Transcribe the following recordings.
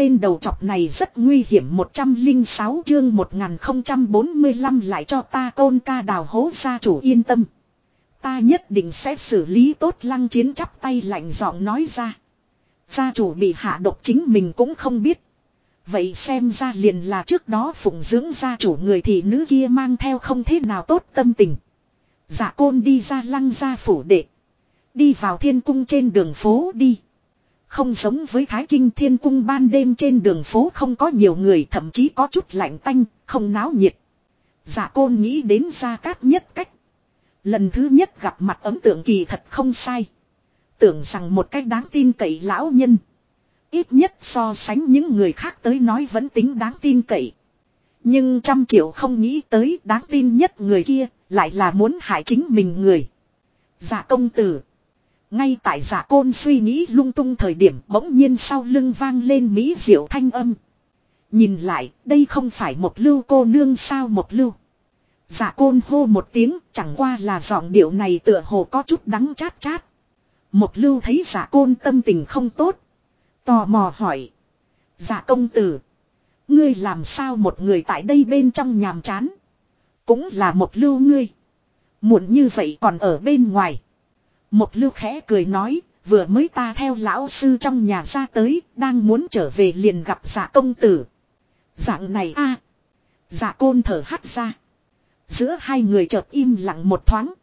tên đầu chọc này rất nguy hiểm 106 chương 1045 lại cho ta côn ca đào hố gia chủ yên tâm. Ta nhất định sẽ xử lý tốt lăng chiến chắp tay lạnh giọng nói ra. Gia chủ bị hạ độc chính mình cũng không biết. Vậy xem ra liền là trước đó phụng dưỡng gia chủ người thị nữ kia mang theo không thế nào tốt tâm tình. Dạ côn đi ra lăng gia phủ đệ. Đi vào thiên cung trên đường phố đi. Không giống với Thái Kinh Thiên Cung ban đêm trên đường phố không có nhiều người thậm chí có chút lạnh tanh, không náo nhiệt. Dạ côn nghĩ đến gia cát nhất cách. Lần thứ nhất gặp mặt ấn tượng kỳ thật không sai. Tưởng rằng một cách đáng tin cậy lão nhân. Ít nhất so sánh những người khác tới nói vẫn tính đáng tin cậy. Nhưng trăm triệu không nghĩ tới đáng tin nhất người kia lại là muốn hại chính mình người. Dạ công tử. Ngay tại giả côn suy nghĩ lung tung thời điểm bỗng nhiên sau lưng vang lên mỹ diệu thanh âm. Nhìn lại, đây không phải một lưu cô nương sao một lưu. Giả côn hô một tiếng, chẳng qua là giọng điệu này tựa hồ có chút đắng chát chát. Một lưu thấy giả côn tâm tình không tốt. Tò mò hỏi. Giả công tử. Ngươi làm sao một người tại đây bên trong nhàm chán. Cũng là một lưu ngươi. Muộn như vậy còn ở bên ngoài. Một lưu khẽ cười nói, vừa mới ta theo lão sư trong nhà ra tới, đang muốn trở về liền gặp giả công tử. Dạng này a Giả côn thở hắt ra. Giữa hai người chợt im lặng một thoáng.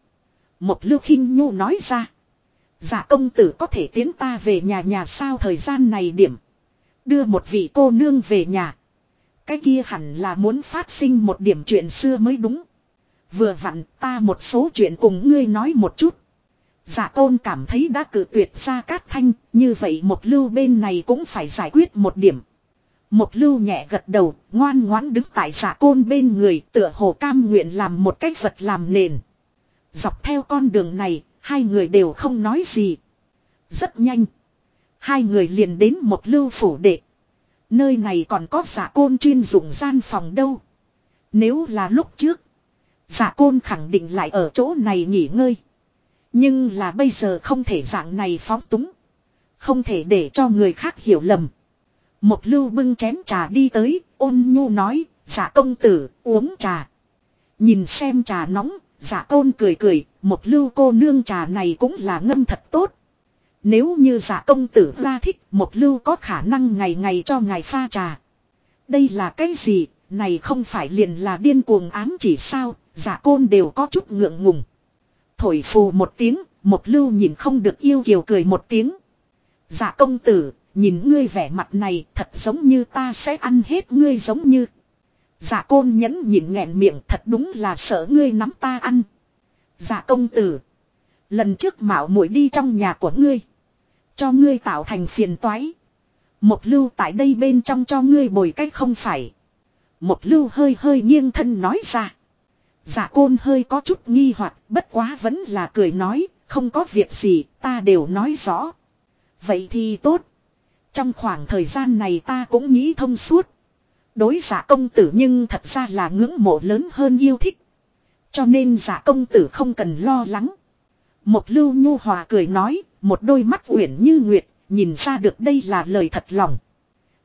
Một lưu khinh nhu nói ra. Giả công tử có thể tiến ta về nhà nhà sao thời gian này điểm. Đưa một vị cô nương về nhà. Cái kia hẳn là muốn phát sinh một điểm chuyện xưa mới đúng. Vừa vặn ta một số chuyện cùng ngươi nói một chút. Giả tôn cảm thấy đã cử tuyệt ra cát thanh, như vậy một lưu bên này cũng phải giải quyết một điểm. Một lưu nhẹ gật đầu, ngoan ngoãn đứng tại giả côn bên người tựa hồ cam nguyện làm một cách vật làm nền. Dọc theo con đường này, hai người đều không nói gì. Rất nhanh. Hai người liền đến một lưu phủ đệ. Nơi này còn có giả côn chuyên dụng gian phòng đâu. Nếu là lúc trước, giả côn khẳng định lại ở chỗ này nghỉ ngơi. Nhưng là bây giờ không thể dạng này phóng túng. Không thể để cho người khác hiểu lầm. Một lưu bưng chén trà đi tới, ôn nhu nói, giả công tử, uống trà. Nhìn xem trà nóng, dạ giả tôn cười cười, một lưu cô nương trà này cũng là ngâm thật tốt. Nếu như giả công tử ra thích, một lưu có khả năng ngày ngày cho ngài pha trà. Đây là cái gì, này không phải liền là điên cuồng ám chỉ sao, giả côn đều có chút ngượng ngùng. Thổi phù một tiếng, một lưu nhìn không được yêu kiều cười một tiếng. Dạ công tử, nhìn ngươi vẻ mặt này thật giống như ta sẽ ăn hết ngươi giống như. Dạ côn nhẫn nhìn nghẹn miệng thật đúng là sợ ngươi nắm ta ăn. Dạ công tử. Lần trước mạo muội đi trong nhà của ngươi. Cho ngươi tạo thành phiền toái. Một lưu tại đây bên trong cho ngươi bồi cách không phải. Một lưu hơi hơi nghiêng thân nói ra. Dạ côn hơi có chút nghi hoặc bất quá vẫn là cười nói, không có việc gì, ta đều nói rõ. Vậy thì tốt. Trong khoảng thời gian này ta cũng nghĩ thông suốt. Đối giả công tử nhưng thật ra là ngưỡng mộ lớn hơn yêu thích. Cho nên giả công tử không cần lo lắng. Một lưu nhu hòa cười nói, một đôi mắt uyển như nguyệt, nhìn ra được đây là lời thật lòng.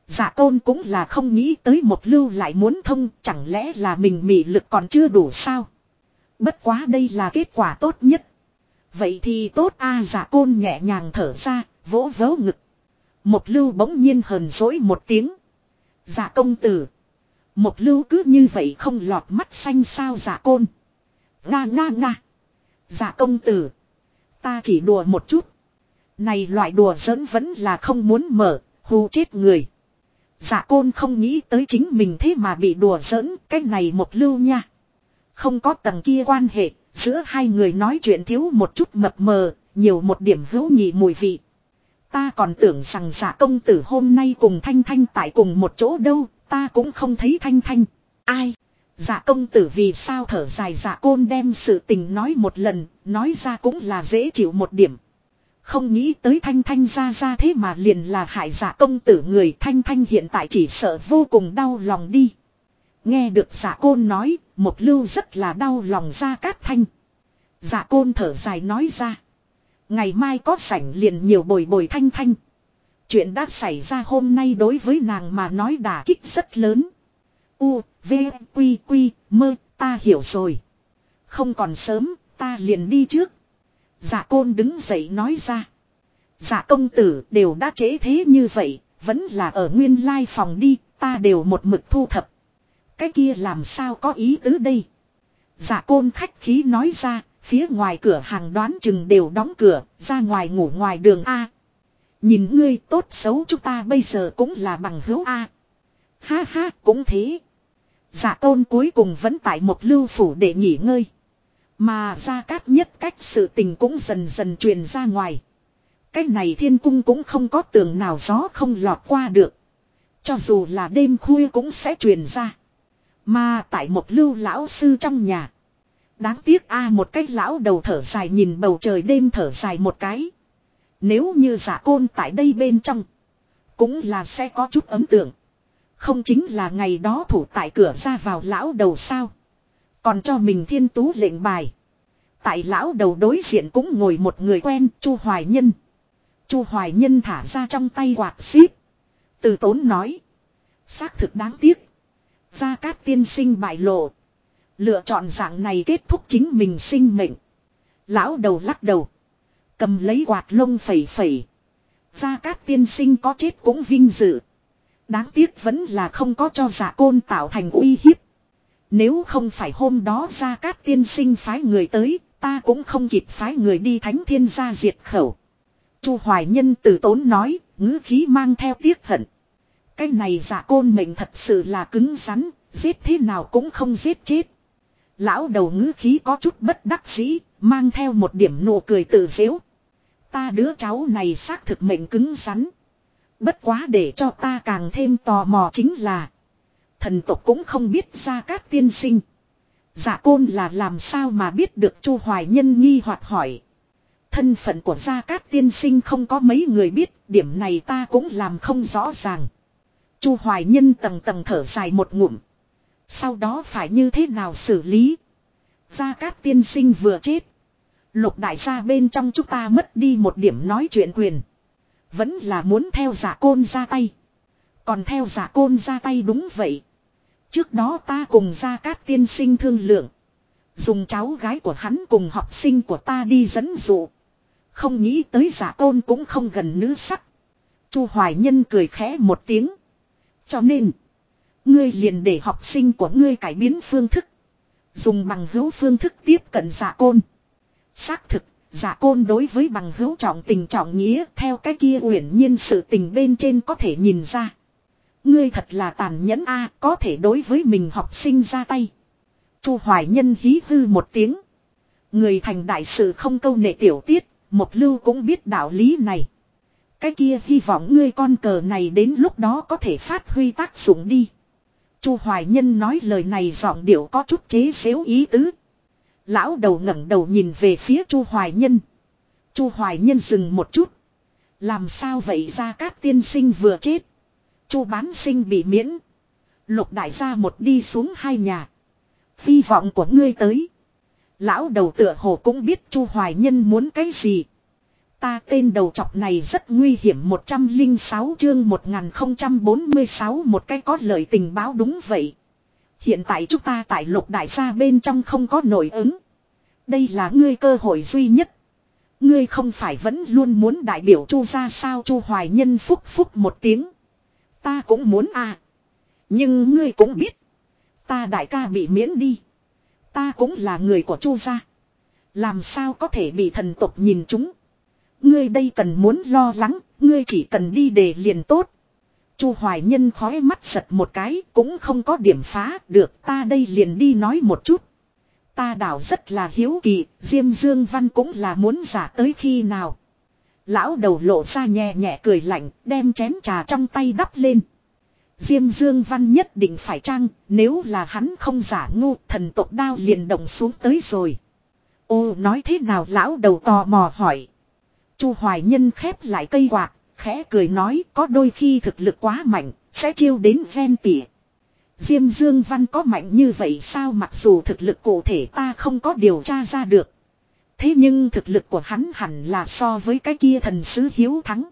Giả tôn cũng là không nghĩ tới một lưu lại muốn thông, chẳng lẽ là mình mị lực còn chưa đủ sao? Bất quá đây là kết quả tốt nhất. Vậy thì tốt a dạ giả côn nhẹ nhàng thở ra, vỗ vỗ ngực. Một lưu bỗng nhiên hờn dỗi một tiếng. Giả công tử. Một lưu cứ như vậy không lọt mắt xanh sao giả côn. Nga nga nga. Giả công tử. Ta chỉ đùa một chút. Này loại đùa giỡn vẫn là không muốn mở, hù chết người. Dạ côn không nghĩ tới chính mình thế mà bị đùa giỡn, cái này một lưu nha. Không có tầng kia quan hệ, giữa hai người nói chuyện thiếu một chút mập mờ, nhiều một điểm hữu nhị mùi vị. Ta còn tưởng rằng dạ công tử hôm nay cùng Thanh Thanh tại cùng một chỗ đâu, ta cũng không thấy Thanh Thanh. Ai? Dạ công tử vì sao thở dài dạ côn đem sự tình nói một lần, nói ra cũng là dễ chịu một điểm. Không nghĩ tới thanh thanh ra ra thế mà liền là hại giả công tử người thanh thanh hiện tại chỉ sợ vô cùng đau lòng đi. Nghe được giả côn nói, một lưu rất là đau lòng ra cát thanh. Giả côn thở dài nói ra. Ngày mai có sảnh liền nhiều bồi bồi thanh thanh. Chuyện đã xảy ra hôm nay đối với nàng mà nói đả kích rất lớn. U, V, Quy, Quy, mơ, ta hiểu rồi. Không còn sớm, ta liền đi trước. Dạ côn đứng dậy nói ra. Dạ công tử đều đã trễ thế như vậy, vẫn là ở nguyên lai phòng đi, ta đều một mực thu thập. Cái kia làm sao có ý tứ đây? Dạ côn khách khí nói ra, phía ngoài cửa hàng đoán chừng đều đóng cửa, ra ngoài ngủ ngoài đường A. Nhìn ngươi tốt xấu chúng ta bây giờ cũng là bằng hữu A. Ha ha, cũng thế. Dạ tôn cuối cùng vẫn tại một lưu phủ để nghỉ ngơi. Mà ra cát nhất cách sự tình cũng dần dần truyền ra ngoài. Cách này thiên cung cũng không có tường nào gió không lọt qua được. Cho dù là đêm khuya cũng sẽ truyền ra. Mà tại một lưu lão sư trong nhà. Đáng tiếc a, một cách lão đầu thở dài nhìn bầu trời đêm thở dài một cái. Nếu như giả côn tại đây bên trong. Cũng là sẽ có chút ấn tượng. Không chính là ngày đó thủ tại cửa ra vào lão đầu sao. Còn cho mình thiên tú lệnh bài. Tại lão đầu đối diện cũng ngồi một người quen, Chu Hoài Nhân. Chu Hoài Nhân thả ra trong tay quạt xíp. Từ tốn nói. Xác thực đáng tiếc. Gia Cát tiên sinh bại lộ. Lựa chọn dạng này kết thúc chính mình sinh mệnh. Lão đầu lắc đầu. Cầm lấy quạt lông phẩy phẩy. Gia Cát tiên sinh có chết cũng vinh dự. Đáng tiếc vẫn là không có cho giả côn tạo thành uy hiếp. Nếu không phải hôm đó Gia Cát tiên sinh phái người tới, ta cũng không kịp phái người đi thánh thiên gia diệt khẩu. Chu Hoài Nhân từ tốn nói, ngữ khí mang theo tiếc hận. Cái này giả côn mệnh thật sự là cứng rắn, giết thế nào cũng không giết chết. Lão đầu ngữ khí có chút bất đắc dĩ, mang theo một điểm nụ cười tự dễu. Ta đứa cháu này xác thực mệnh cứng rắn. Bất quá để cho ta càng thêm tò mò chính là. Thần tộc cũng không biết ra các tiên sinh. Giả côn là làm sao mà biết được Chu Hoài Nhân nghi hoặc hỏi. Thân phận của Gia Cát tiên sinh không có mấy người biết, điểm này ta cũng làm không rõ ràng. Chu Hoài Nhân tầng tầng thở dài một ngụm. Sau đó phải như thế nào xử lý? Gia Cát tiên sinh vừa chết. Lục đại gia bên trong chúng ta mất đi một điểm nói chuyện quyền. Vẫn là muốn theo giả côn ra tay. Còn theo giả côn ra tay đúng vậy. Trước đó ta cùng Gia Cát tiên sinh thương lượng. Dùng cháu gái của hắn cùng học sinh của ta đi dẫn dụ. Không nghĩ tới giả tôn cũng không gần nữ sắc. Chu Hoài Nhân cười khẽ một tiếng. Cho nên. Ngươi liền để học sinh của ngươi cải biến phương thức. Dùng bằng hữu phương thức tiếp cận giả côn. Xác thực, giả côn đối với bằng hữu trọng tình trọng nghĩa theo cái kia uyển nhiên sự tình bên trên có thể nhìn ra. Ngươi thật là tàn nhẫn a có thể đối với mình học sinh ra tay. Chu Hoài Nhân hí hư một tiếng. Người thành đại sự không câu nệ tiểu tiết, một lưu cũng biết đạo lý này. Cái kia hy vọng ngươi con cờ này đến lúc đó có thể phát huy tác dụng đi. Chu Hoài Nhân nói lời này giọng điệu có chút chế xếu ý tứ. Lão đầu ngẩng đầu nhìn về phía Chu Hoài Nhân. Chu Hoài Nhân dừng một chút. Làm sao vậy ra các tiên sinh vừa chết. Chu bán sinh bị miễn. Lục đại gia một đi xuống hai nhà. Hy vọng của ngươi tới. Lão đầu tựa hồ cũng biết Chu Hoài Nhân muốn cái gì. Ta tên đầu chọc này rất nguy hiểm 106 chương 1046 một cái có lời tình báo đúng vậy. Hiện tại chúng ta tại lục đại gia bên trong không có nổi ứng. Đây là ngươi cơ hội duy nhất. Ngươi không phải vẫn luôn muốn đại biểu chu ra sao chu hoài nhân phúc phúc một tiếng. Ta cũng muốn à. Nhưng ngươi cũng biết. Ta đại ca bị miễn đi. Ta cũng là người của chu gia. Làm sao có thể bị thần tộc nhìn chúng. Ngươi đây cần muốn lo lắng, ngươi chỉ cần đi để liền tốt. Chu Hoài Nhân khói mắt giật một cái, cũng không có điểm phá, được ta đây liền đi nói một chút. Ta đảo rất là hiếu kỳ, Diêm Dương Văn cũng là muốn giả tới khi nào. Lão đầu lộ ra nhẹ nhẹ cười lạnh, đem chén trà trong tay đắp lên. Diêm Dương Văn nhất định phải trăng, nếu là hắn không giả ngu, thần tộc đao liền động xuống tới rồi. Ô nói thế nào lão đầu tò mò hỏi. Chu Hoài Nhân khép lại cây quạt, khẽ cười nói có đôi khi thực lực quá mạnh, sẽ chiêu đến ven tỉa. Diêm Dương Văn có mạnh như vậy sao mặc dù thực lực cụ thể ta không có điều tra ra được. Thế nhưng thực lực của hắn hẳn là so với cái kia thần sứ hiếu thắng.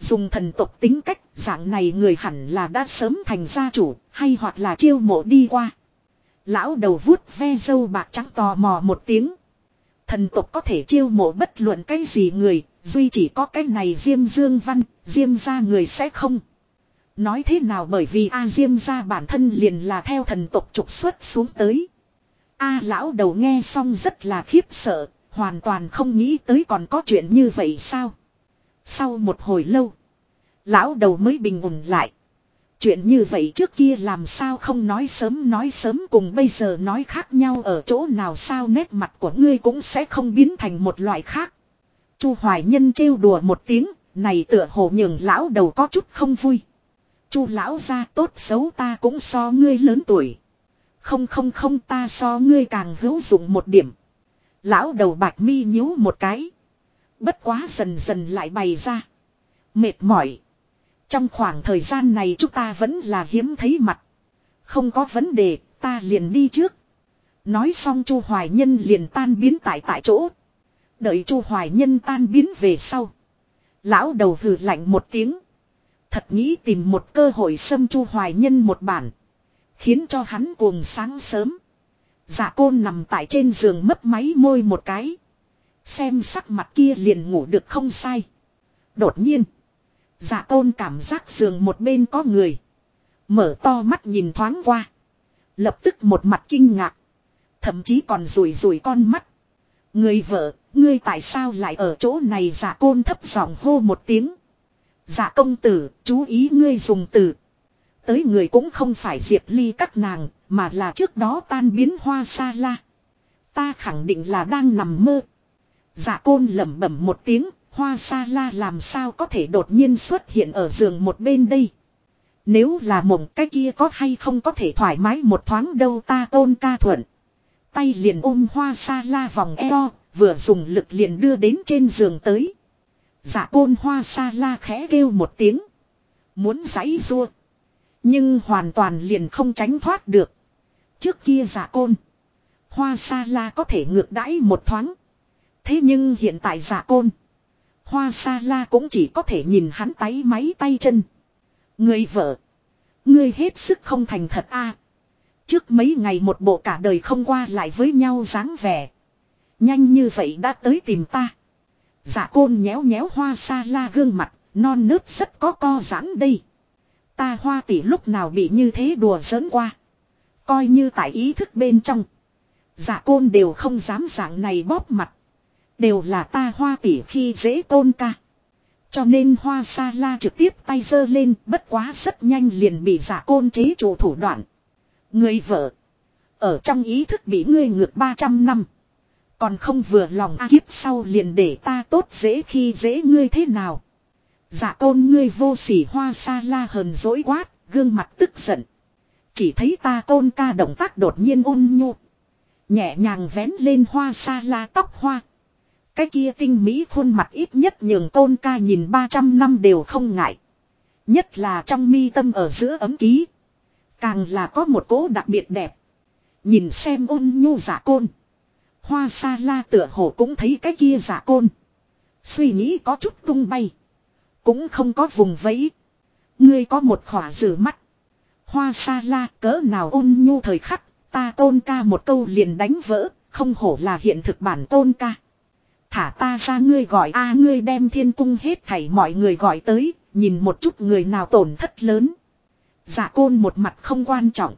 Dùng thần tộc tính cách, dạng này người hẳn là đã sớm thành gia chủ, hay hoặc là chiêu mộ đi qua. Lão đầu vuốt ve dâu bạc trắng tò mò một tiếng. Thần tộc có thể chiêu mộ bất luận cái gì người, duy chỉ có cái này Diêm Dương Văn, Diêm gia người sẽ không. Nói thế nào bởi vì A Diêm gia bản thân liền là theo thần tộc trục xuất xuống tới. A lão đầu nghe xong rất là khiếp sợ, hoàn toàn không nghĩ tới còn có chuyện như vậy sao. Sau một hồi lâu, lão đầu mới bình ổn lại. Chuyện như vậy trước kia làm sao không nói sớm nói sớm cùng bây giờ nói khác nhau ở chỗ nào sao nét mặt của ngươi cũng sẽ không biến thành một loại khác. Chu Hoài Nhân trêu đùa một tiếng, này tựa hồ nhường lão đầu có chút không vui. Chu lão gia tốt xấu ta cũng so ngươi lớn tuổi. Không không không ta so ngươi càng hữu dụng một điểm. Lão đầu bạch mi nhíu một cái. Bất quá dần dần lại bày ra. Mệt mỏi. Trong khoảng thời gian này chúng ta vẫn là hiếm thấy mặt. Không có vấn đề, ta liền đi trước. Nói xong Chu Hoài Nhân liền tan biến tại tại chỗ. Đợi Chu Hoài Nhân tan biến về sau. Lão đầu hừ lạnh một tiếng. Thật nghĩ tìm một cơ hội xâm Chu Hoài Nhân một bản. Khiến cho hắn cuồng sáng sớm. Dạ côn nằm tại trên giường mấp máy môi một cái. Xem sắc mặt kia liền ngủ được không sai. Đột nhiên. Dạ tôn cảm giác giường một bên có người. Mở to mắt nhìn thoáng qua. Lập tức một mặt kinh ngạc. Thậm chí còn rủi rủi con mắt. Người vợ, ngươi tại sao lại ở chỗ này dạ côn thấp giọng hô một tiếng. Dạ công tử, chú ý ngươi dùng từ. Tới người cũng không phải diệp ly các nàng, mà là trước đó tan biến hoa sa la. Ta khẳng định là đang nằm mơ. Dạ côn lẩm bẩm một tiếng, hoa sa la làm sao có thể đột nhiên xuất hiện ở giường một bên đây. Nếu là mộng cái kia có hay không có thể thoải mái một thoáng đâu ta tôn ca thuận. Tay liền ôm hoa sa la vòng eo, vừa dùng lực liền đưa đến trên giường tới. Dạ côn hoa sa la khẽ kêu một tiếng. Muốn giãy rua. Nhưng hoàn toàn liền không tránh thoát được. Trước kia giả côn. Hoa sa la có thể ngược đãi một thoáng. Thế nhưng hiện tại giả côn. Hoa sa la cũng chỉ có thể nhìn hắn tay máy tay chân. Người vợ. Ngươi hết sức không thành thật a. Trước mấy ngày một bộ cả đời không qua lại với nhau dáng vẻ. Nhanh như vậy đã tới tìm ta. giả côn nhéo nhéo hoa sa la gương mặt, non nớt rất có co giãn đây. Ta hoa tỷ lúc nào bị như thế đùa giỡn qua. Coi như tại ý thức bên trong. giả côn đều không dám dạng này bóp mặt. Đều là ta hoa tỷ khi dễ tôn ca. Cho nên hoa sa la trực tiếp tay giơ lên bất quá rất nhanh liền bị giả côn chế chủ thủ đoạn. Người vợ. Ở trong ý thức bị ngươi ngược 300 năm. Còn không vừa lòng a kiếp sau liền để ta tốt dễ khi dễ ngươi thế nào. Giả côn ngươi vô sỉ hoa sa la hờn dỗi quát, gương mặt tức giận. Chỉ thấy ta tôn ca động tác đột nhiên ôn nhu. Nhẹ nhàng vén lên hoa sa la tóc hoa. Cái kia tinh mỹ khuôn mặt ít nhất nhường tôn ca nhìn 300 năm đều không ngại. Nhất là trong mi tâm ở giữa ấm ký. Càng là có một cố đặc biệt đẹp. Nhìn xem ôn nhu giả côn. Hoa sa la tựa hồ cũng thấy cái kia giả côn. Suy nghĩ có chút tung bay. Cũng không có vùng vẫy. Ngươi có một khỏa rửa mắt. Hoa sa la cỡ nào ôn nhu thời khắc. Ta tôn ca một câu liền đánh vỡ. Không hổ là hiện thực bản tôn ca. Thả ta ra ngươi gọi a ngươi đem thiên cung hết thảy mọi người gọi tới, nhìn một chút người nào tổn thất lớn. Dạ côn một mặt không quan trọng.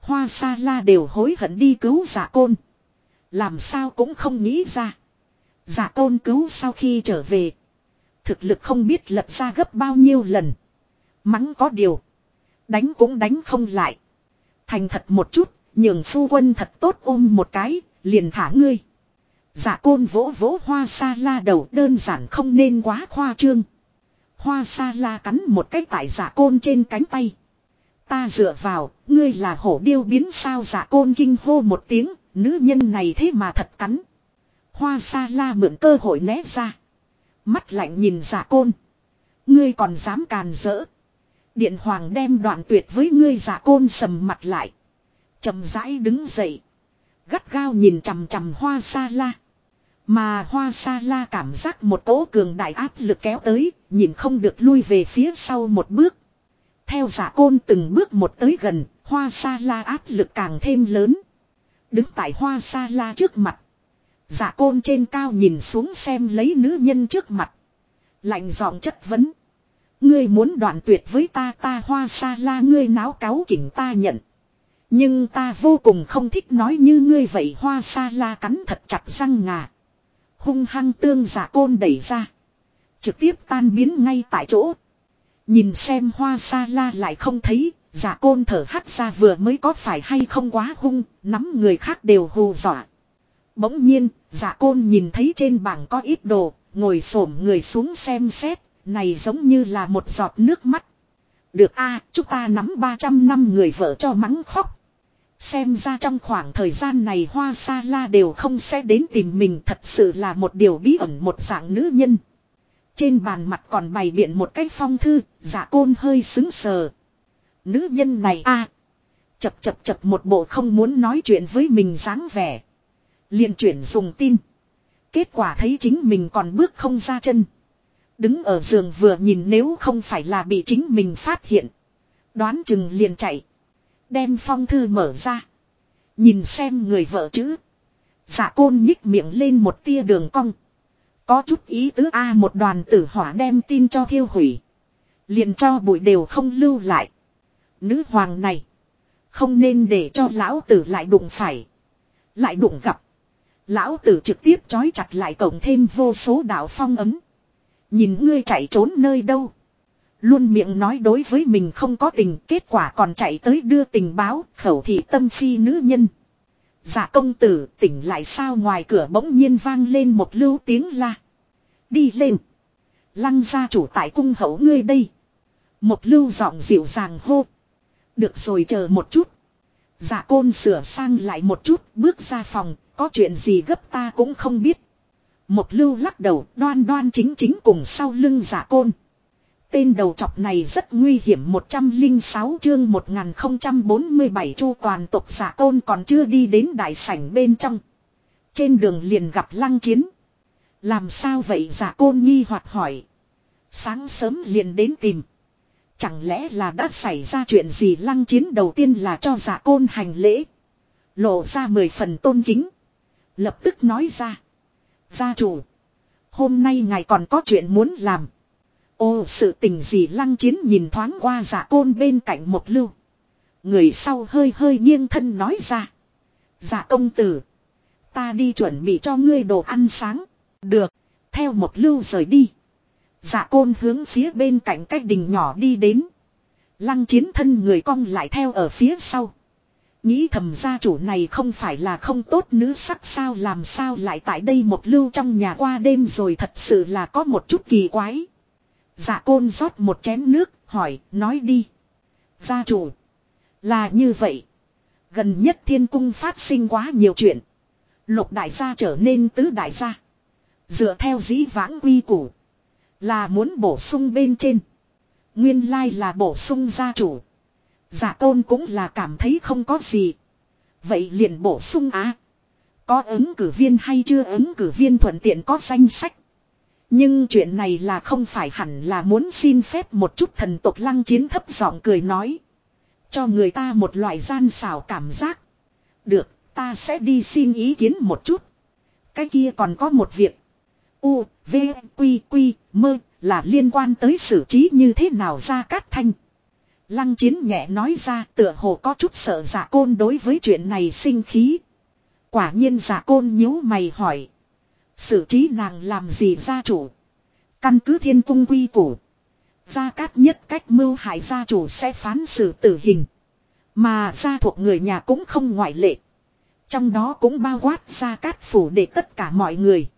Hoa sa la đều hối hận đi cứu dạ côn. Làm sao cũng không nghĩ ra. Dạ côn cứu sau khi trở về. Thực lực không biết lật ra gấp bao nhiêu lần. Mắng có điều. Đánh cũng đánh không lại. Thành thật một chút, nhường phu quân thật tốt ôm một cái, liền thả ngươi. Dạ côn vỗ vỗ hoa sa la đầu đơn giản không nên quá khoa trương. Hoa sa la cắn một cái tại dạ côn trên cánh tay. Ta dựa vào, ngươi là hổ điêu biến sao dạ côn kinh hô một tiếng, nữ nhân này thế mà thật cắn. Hoa sa la mượn cơ hội né ra. Mắt lạnh nhìn dạ côn. Ngươi còn dám càn rỡ. Điện hoàng đem đoạn tuyệt với ngươi giả côn sầm mặt lại. trầm rãi đứng dậy. Gắt gao nhìn chằm chằm hoa sa la. Mà hoa sa la cảm giác một cỗ cường đại áp lực kéo tới, nhìn không được lui về phía sau một bước. Theo giả côn từng bước một tới gần, hoa sa la áp lực càng thêm lớn. Đứng tại hoa sa la trước mặt. Giả côn trên cao nhìn xuống xem lấy nữ nhân trước mặt. Lạnh giọng chất vấn. Ngươi muốn đoạn tuyệt với ta ta hoa sa la ngươi náo cáo kỉnh ta nhận. Nhưng ta vô cùng không thích nói như ngươi vậy hoa sa la cắn thật chặt răng ngà. Hung hăng tương giả côn đẩy ra. Trực tiếp tan biến ngay tại chỗ. Nhìn xem hoa sa la lại không thấy, giả côn thở hắt ra vừa mới có phải hay không quá hung, nắm người khác đều hù dọa. Bỗng nhiên, giả côn nhìn thấy trên bảng có ít đồ, ngồi xổm người xuống xem xét, này giống như là một giọt nước mắt. Được a chúng ta nắm 300 năm người vợ cho mắng khóc. Xem ra trong khoảng thời gian này hoa sa la đều không sẽ đến tìm mình thật sự là một điều bí ẩn một dạng nữ nhân. Trên bàn mặt còn bày biện một cái phong thư, giả côn hơi xứng sờ. Nữ nhân này a Chập chập chập một bộ không muốn nói chuyện với mình dáng vẻ. liền chuyển dùng tin. Kết quả thấy chính mình còn bước không ra chân. Đứng ở giường vừa nhìn nếu không phải là bị chính mình phát hiện. Đoán chừng liền chạy. Đem phong thư mở ra. Nhìn xem người vợ chữ. Giả côn nhích miệng lên một tia đường cong. Có chút ý tứ A một đoàn tử hỏa đem tin cho thiêu hủy. Liền cho bụi đều không lưu lại. Nữ hoàng này. Không nên để cho lão tử lại đụng phải. Lại đụng gặp. Lão tử trực tiếp trói chặt lại cổng thêm vô số đạo phong ấm. Nhìn ngươi chạy trốn nơi đâu. Luôn miệng nói đối với mình không có tình, kết quả còn chạy tới đưa tình báo, khẩu thị tâm phi nữ nhân. Dạ công tử, tỉnh lại sao ngoài cửa bỗng nhiên vang lên một lưu tiếng la. Đi lên. Lăng gia chủ tại cung hậu ngươi đây. Một lưu giọng dịu dàng hô. Được rồi chờ một chút. Dạ côn sửa sang lại một chút, bước ra phòng. Có chuyện gì gấp ta cũng không biết. Một lưu lắc đầu, đoan đoan chính chính cùng sau lưng giả côn. Tên đầu chọc này rất nguy hiểm 106 chương 1047 chu toàn tộc giả côn còn chưa đi đến đại sảnh bên trong. Trên đường liền gặp lăng chiến. Làm sao vậy giả côn nghi hoặc hỏi. Sáng sớm liền đến tìm. Chẳng lẽ là đã xảy ra chuyện gì lăng chiến đầu tiên là cho giả côn hành lễ. Lộ ra mười phần tôn kính. Lập tức nói ra. Gia chủ. Hôm nay ngài còn có chuyện muốn làm. Ô, sự tình gì lăng chiến nhìn thoáng qua giả côn bên cạnh một lưu. Người sau hơi hơi nghiêng thân nói ra. Giả công tử. Ta đi chuẩn bị cho ngươi đồ ăn sáng. Được. Theo một lưu rời đi. Giả côn hướng phía bên cạnh cách đình nhỏ đi đến. Lăng chiến thân người cong lại theo ở phía sau. Nghĩ thầm gia chủ này không phải là không tốt nữ sắc sao làm sao lại tại đây một lưu trong nhà qua đêm rồi thật sự là có một chút kỳ quái. Dạ côn rót một chén nước, hỏi, nói đi. Gia chủ. Là như vậy. Gần nhất thiên cung phát sinh quá nhiều chuyện. Lục đại gia trở nên tứ đại gia. Dựa theo dĩ vãng quy củ. Là muốn bổ sung bên trên. Nguyên lai là bổ sung gia chủ. Giả tôn cũng là cảm thấy không có gì. Vậy liền bổ sung á. Có ứng cử viên hay chưa ứng cử viên thuận tiện có danh sách. Nhưng chuyện này là không phải hẳn là muốn xin phép một chút thần tộc lăng chiến thấp giọng cười nói. Cho người ta một loại gian xảo cảm giác. Được, ta sẽ đi xin ý kiến một chút. Cái kia còn có một việc. U, V, Quy, Quy, Mơ, là liên quan tới xử trí như thế nào ra cát thanh. Lăng chiến nhẹ nói ra tựa hồ có chút sợ giả côn đối với chuyện này sinh khí. Quả nhiên giả côn nhíu mày hỏi. Xử trí nàng làm gì gia chủ. Căn cứ thiên cung quy củ. Gia cát nhất cách mưu hại gia chủ sẽ phán xử tử hình. Mà gia thuộc người nhà cũng không ngoại lệ. Trong đó cũng bao quát gia cát phủ để tất cả mọi người.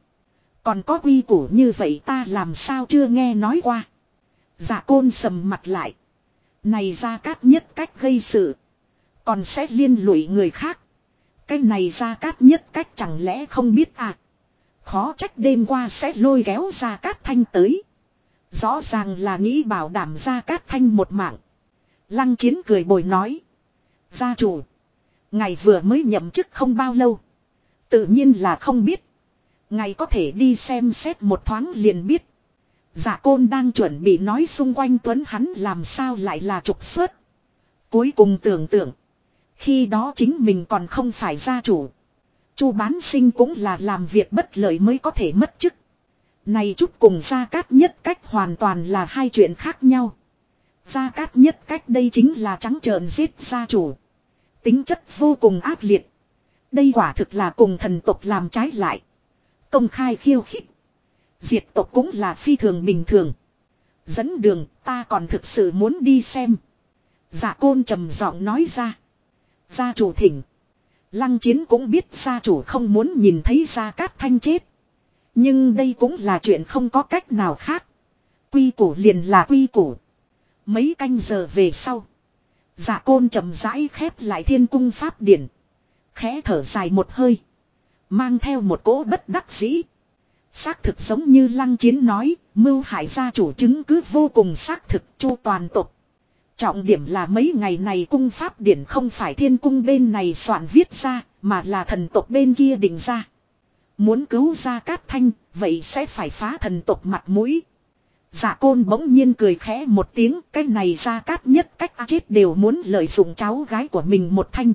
Còn có quy củ như vậy ta làm sao chưa nghe nói qua. Giả côn sầm mặt lại. Này ra cát nhất cách gây sự. Còn sẽ liên lụy người khác. Cái này ra cát nhất cách chẳng lẽ không biết à. Khó trách đêm qua sẽ lôi kéo ra cát thanh tới. Rõ ràng là nghĩ bảo đảm ra cát thanh một mạng. Lăng chiến cười bồi nói. Gia chủ. Ngày vừa mới nhậm chức không bao lâu. Tự nhiên là không biết. Ngài có thể đi xem xét một thoáng liền biết. Dạ côn đang chuẩn bị nói xung quanh Tuấn hắn làm sao lại là trục xuất. Cuối cùng tưởng tượng. Khi đó chính mình còn không phải gia chủ. Chu bán sinh cũng là làm việc bất lợi mới có thể mất chức. Này chút cùng gia cát nhất cách hoàn toàn là hai chuyện khác nhau. Gia cát nhất cách đây chính là trắng trợn giết gia chủ. Tính chất vô cùng ác liệt. Đây quả thực là cùng thần tộc làm trái lại. Công khai khiêu khích. Diệt tộc cũng là phi thường bình thường. Dẫn đường, ta còn thực sự muốn đi xem. giả côn trầm giọng nói ra. Gia chủ thỉnh. Lăng chiến cũng biết gia chủ không muốn nhìn thấy gia cát thanh chết. Nhưng đây cũng là chuyện không có cách nào khác. Quy củ liền là quy củ. Mấy canh giờ về sau. giả côn chậm rãi khép lại thiên cung pháp điển. Khẽ thở dài một hơi. Mang theo một cỗ bất đắc dĩ. Xác thực giống như lăng chiến nói, mưu hại gia chủ chứng cứ vô cùng xác thực chu toàn tục. Trọng điểm là mấy ngày này cung pháp điển không phải thiên cung bên này soạn viết ra, mà là thần tộc bên kia định ra. Muốn cứu ra cát thanh, vậy sẽ phải phá thần tộc mặt mũi. Giả côn bỗng nhiên cười khẽ một tiếng, cái này ra cát nhất cách chết đều muốn lợi dụng cháu gái của mình một thanh.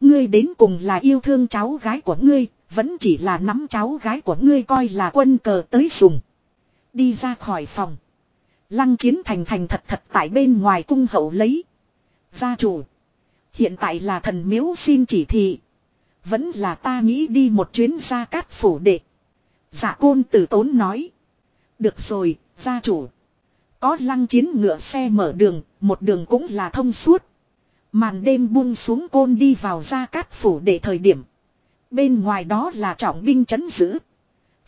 Ngươi đến cùng là yêu thương cháu gái của ngươi, vẫn chỉ là nắm cháu gái của ngươi coi là quân cờ tới dùng. Đi ra khỏi phòng. Lăng chiến thành thành thật thật tại bên ngoài cung hậu lấy. Gia chủ. Hiện tại là thần miếu xin chỉ thị. Vẫn là ta nghĩ đi một chuyến ra cát phủ đệ. Giả côn tử tốn nói. Được rồi, gia chủ. Có lăng chiến ngựa xe mở đường, một đường cũng là thông suốt. Màn đêm buông xuống côn đi vào ra cát phủ để thời điểm. Bên ngoài đó là trọng binh chấn giữ.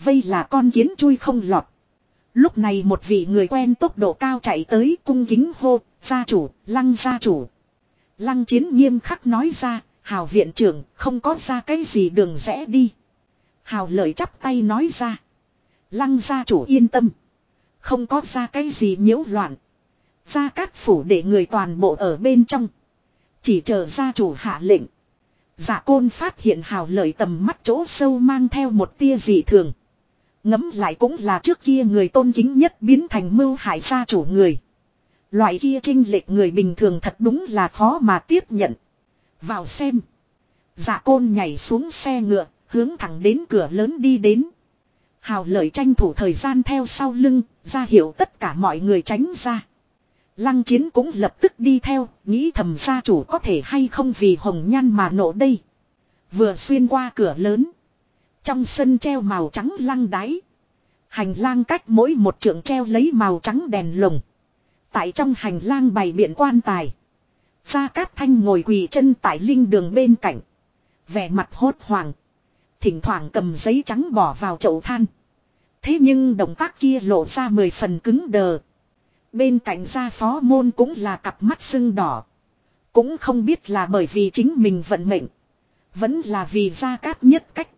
Vây là con kiến chui không lọt. Lúc này một vị người quen tốc độ cao chạy tới cung kính hô, gia chủ, lăng gia chủ. Lăng chiến nghiêm khắc nói ra, hào viện trưởng không có ra cái gì đường rẽ đi. Hào lời chắp tay nói ra. Lăng gia chủ yên tâm. Không có ra cái gì nhiễu loạn. Gia cát phủ để người toàn bộ ở bên trong. Chỉ chờ gia chủ hạ lệnh. Dạ côn phát hiện hào lợi tầm mắt chỗ sâu mang theo một tia dị thường. Ngấm lại cũng là trước kia người tôn kính nhất biến thành mưu hại gia chủ người. Loại kia trinh lệch người bình thường thật đúng là khó mà tiếp nhận. Vào xem. Dạ côn nhảy xuống xe ngựa, hướng thẳng đến cửa lớn đi đến. Hào lợi tranh thủ thời gian theo sau lưng, ra hiệu tất cả mọi người tránh ra. Lăng chiến cũng lập tức đi theo, nghĩ thầm gia chủ có thể hay không vì hồng nhan mà nổ đây. Vừa xuyên qua cửa lớn. Trong sân treo màu trắng lăng đáy. Hành lang cách mỗi một trượng treo lấy màu trắng đèn lồng. Tại trong hành lang bày biện quan tài. Gia Cát Thanh ngồi quỳ chân tại linh đường bên cạnh. Vẻ mặt hốt hoảng. Thỉnh thoảng cầm giấy trắng bỏ vào chậu than. Thế nhưng động tác kia lộ ra mười phần cứng đờ. Bên cạnh gia phó môn cũng là cặp mắt sưng đỏ. Cũng không biết là bởi vì chính mình vận mệnh. Vẫn là vì gia cát nhất cách.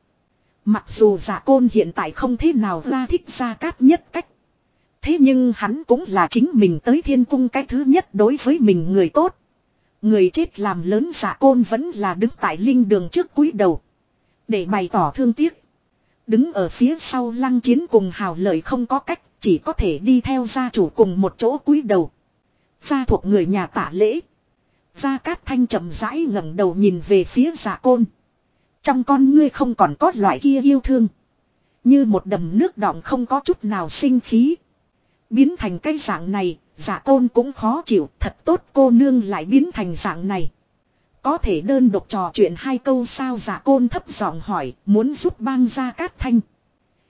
Mặc dù giả côn hiện tại không thế nào ra thích gia cát nhất cách. Thế nhưng hắn cũng là chính mình tới thiên cung cái thứ nhất đối với mình người tốt. Người chết làm lớn giả côn vẫn là đứng tại linh đường trước cúi đầu. Để bày tỏ thương tiếc. Đứng ở phía sau lăng chiến cùng hào lợi không có cách chỉ có thể đi theo gia chủ cùng một chỗ cúi đầu. Gia thuộc người nhà tả lễ. Gia Cát Thanh chậm rãi ngẩng đầu nhìn về phía giả côn. Trong con ngươi không còn có loại kia yêu thương. Như một đầm nước đọng không có chút nào sinh khí. Biến thành cái dạng này, giả côn cũng khó chịu, thật tốt cô nương lại biến thành dạng này. Có thể đơn độc trò chuyện hai câu sao giả côn thấp giọng hỏi, muốn giúp bang Gia Cát Thanh.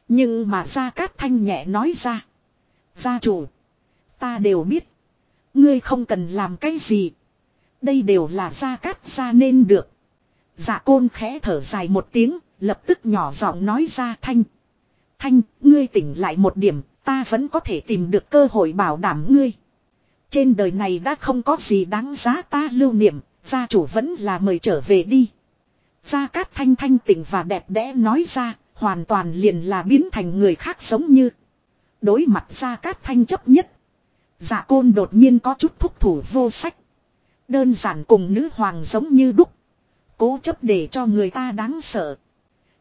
Nhưng mà Gia Cát Thanh nhẹ nói ra. Gia chủ. Ta đều biết. Ngươi không cần làm cái gì. Đây đều là Gia Cát gia nên được. Dạ côn khẽ thở dài một tiếng, lập tức nhỏ giọng nói ra Thanh. Thanh, ngươi tỉnh lại một điểm, ta vẫn có thể tìm được cơ hội bảo đảm ngươi. Trên đời này đã không có gì đáng giá ta lưu niệm, gia chủ vẫn là mời trở về đi. Gia Cát Thanh thanh tỉnh và đẹp đẽ nói ra, Hoàn toàn liền là biến thành người khác sống như. Đối mặt ra cát thanh chấp nhất. Dạ côn đột nhiên có chút thúc thủ vô sách. Đơn giản cùng nữ hoàng giống như đúc. Cố chấp để cho người ta đáng sợ.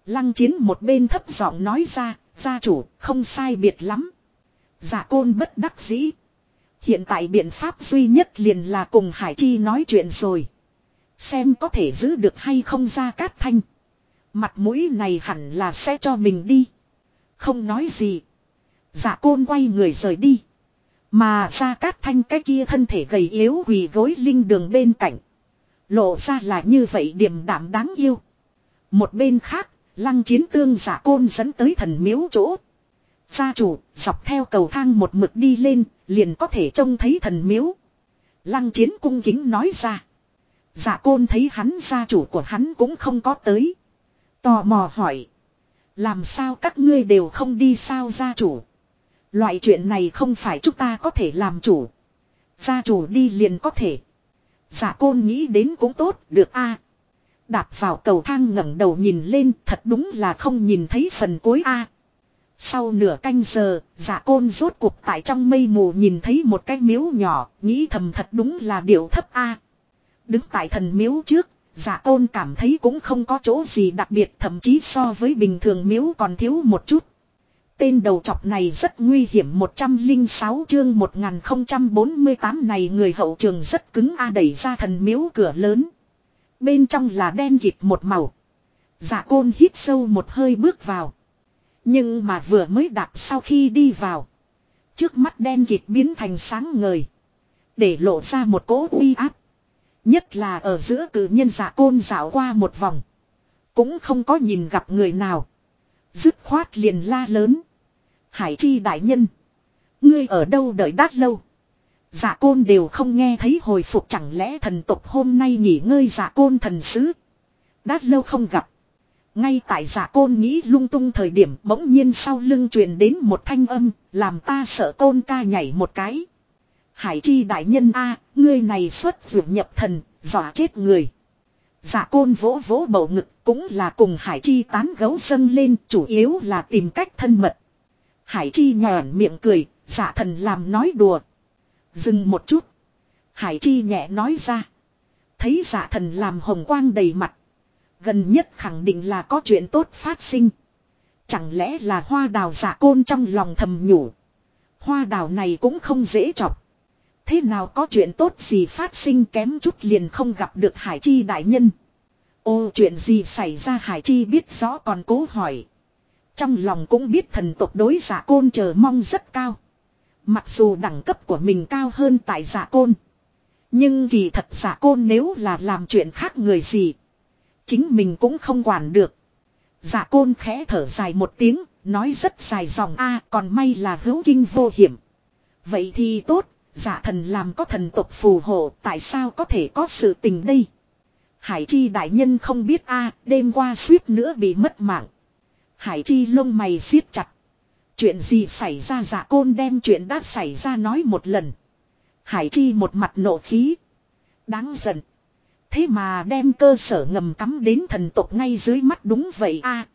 Lăng chiến một bên thấp giọng nói ra, gia chủ, không sai biệt lắm. Dạ côn bất đắc dĩ. Hiện tại biện pháp duy nhất liền là cùng Hải Chi nói chuyện rồi. Xem có thể giữ được hay không ra cát thanh. Mặt mũi này hẳn là sẽ cho mình đi. Không nói gì. Dạ côn quay người rời đi. Mà ra cát thanh cái kia thân thể gầy yếu quỳ gối linh đường bên cạnh. Lộ ra là như vậy điềm đạm đáng yêu. Một bên khác, lăng chiến tương giả côn dẫn tới thần miếu chỗ. Gia chủ, dọc theo cầu thang một mực đi lên, liền có thể trông thấy thần miếu. Lăng chiến cung kính nói ra. Giả côn thấy hắn gia chủ của hắn cũng không có tới. Tò mò hỏi. Làm sao các ngươi đều không đi sao gia chủ. Loại chuyện này không phải chúng ta có thể làm chủ. Gia chủ đi liền có thể. Giả côn nghĩ đến cũng tốt, được a. Đạp vào cầu thang ngẩng đầu nhìn lên, thật đúng là không nhìn thấy phần cuối a. Sau nửa canh giờ, giả côn rốt cuộc tại trong mây mù nhìn thấy một cái miếu nhỏ, nghĩ thầm thật đúng là điệu thấp a. Đứng tại thần miếu trước, giả ôn cảm thấy cũng không có chỗ gì đặc biệt, thậm chí so với bình thường miếu còn thiếu một chút. Tên đầu chọc này rất nguy hiểm 106 chương 1048 này người hậu trường rất cứng a đẩy ra thần miếu cửa lớn. Bên trong là đen kịt một màu. Dạ côn hít sâu một hơi bước vào. Nhưng mà vừa mới đạp sau khi đi vào. Trước mắt đen kịt biến thành sáng ngời. Để lộ ra một cỗ uy áp. Nhất là ở giữa cử nhân dạ côn dạo qua một vòng. Cũng không có nhìn gặp người nào. Dứt khoát liền la lớn. Hải chi đại nhân. Ngươi ở đâu đợi đát lâu. Dạ côn đều không nghe thấy hồi phục chẳng lẽ thần tục hôm nay nghỉ ngơi dạ côn thần sứ. Đát lâu không gặp. Ngay tại dạ côn nghĩ lung tung thời điểm bỗng nhiên sau lưng truyền đến một thanh âm, làm ta sợ côn ca nhảy một cái. Hải chi đại nhân A, ngươi này xuất vượt nhập thần, dọa chết người. Dạ côn vỗ vỗ bầu ngực cũng là cùng hải chi tán gấu dâng lên chủ yếu là tìm cách thân mật. Hải chi nhòn miệng cười, dạ thần làm nói đùa. Dừng một chút. Hải chi nhẹ nói ra. Thấy dạ thần làm hồng quang đầy mặt. Gần nhất khẳng định là có chuyện tốt phát sinh. Chẳng lẽ là hoa đào dạ côn trong lòng thầm nhủ. Hoa đào này cũng không dễ chọc. Thế nào có chuyện tốt gì phát sinh kém chút liền không gặp được Hải Chi đại nhân. Ô chuyện gì xảy ra Hải Chi biết rõ còn cố hỏi. Trong lòng cũng biết thần tộc đối giả côn chờ mong rất cao. Mặc dù đẳng cấp của mình cao hơn tại giả côn. Nhưng kỳ thật giả côn nếu là làm chuyện khác người gì. Chính mình cũng không quản được. Giả côn khẽ thở dài một tiếng, nói rất dài dòng a còn may là hữu kinh vô hiểm. Vậy thì tốt, giả thần làm có thần tộc phù hộ, tại sao có thể có sự tình đây? Hải chi đại nhân không biết a đêm qua suýt nữa bị mất mạng. Hải chi lông mày siết chặt. Chuyện gì xảy ra dạ côn đem chuyện đã xảy ra nói một lần. Hải chi một mặt nộ khí. Đáng giận. Thế mà đem cơ sở ngầm cắm đến thần tộc ngay dưới mắt đúng vậy a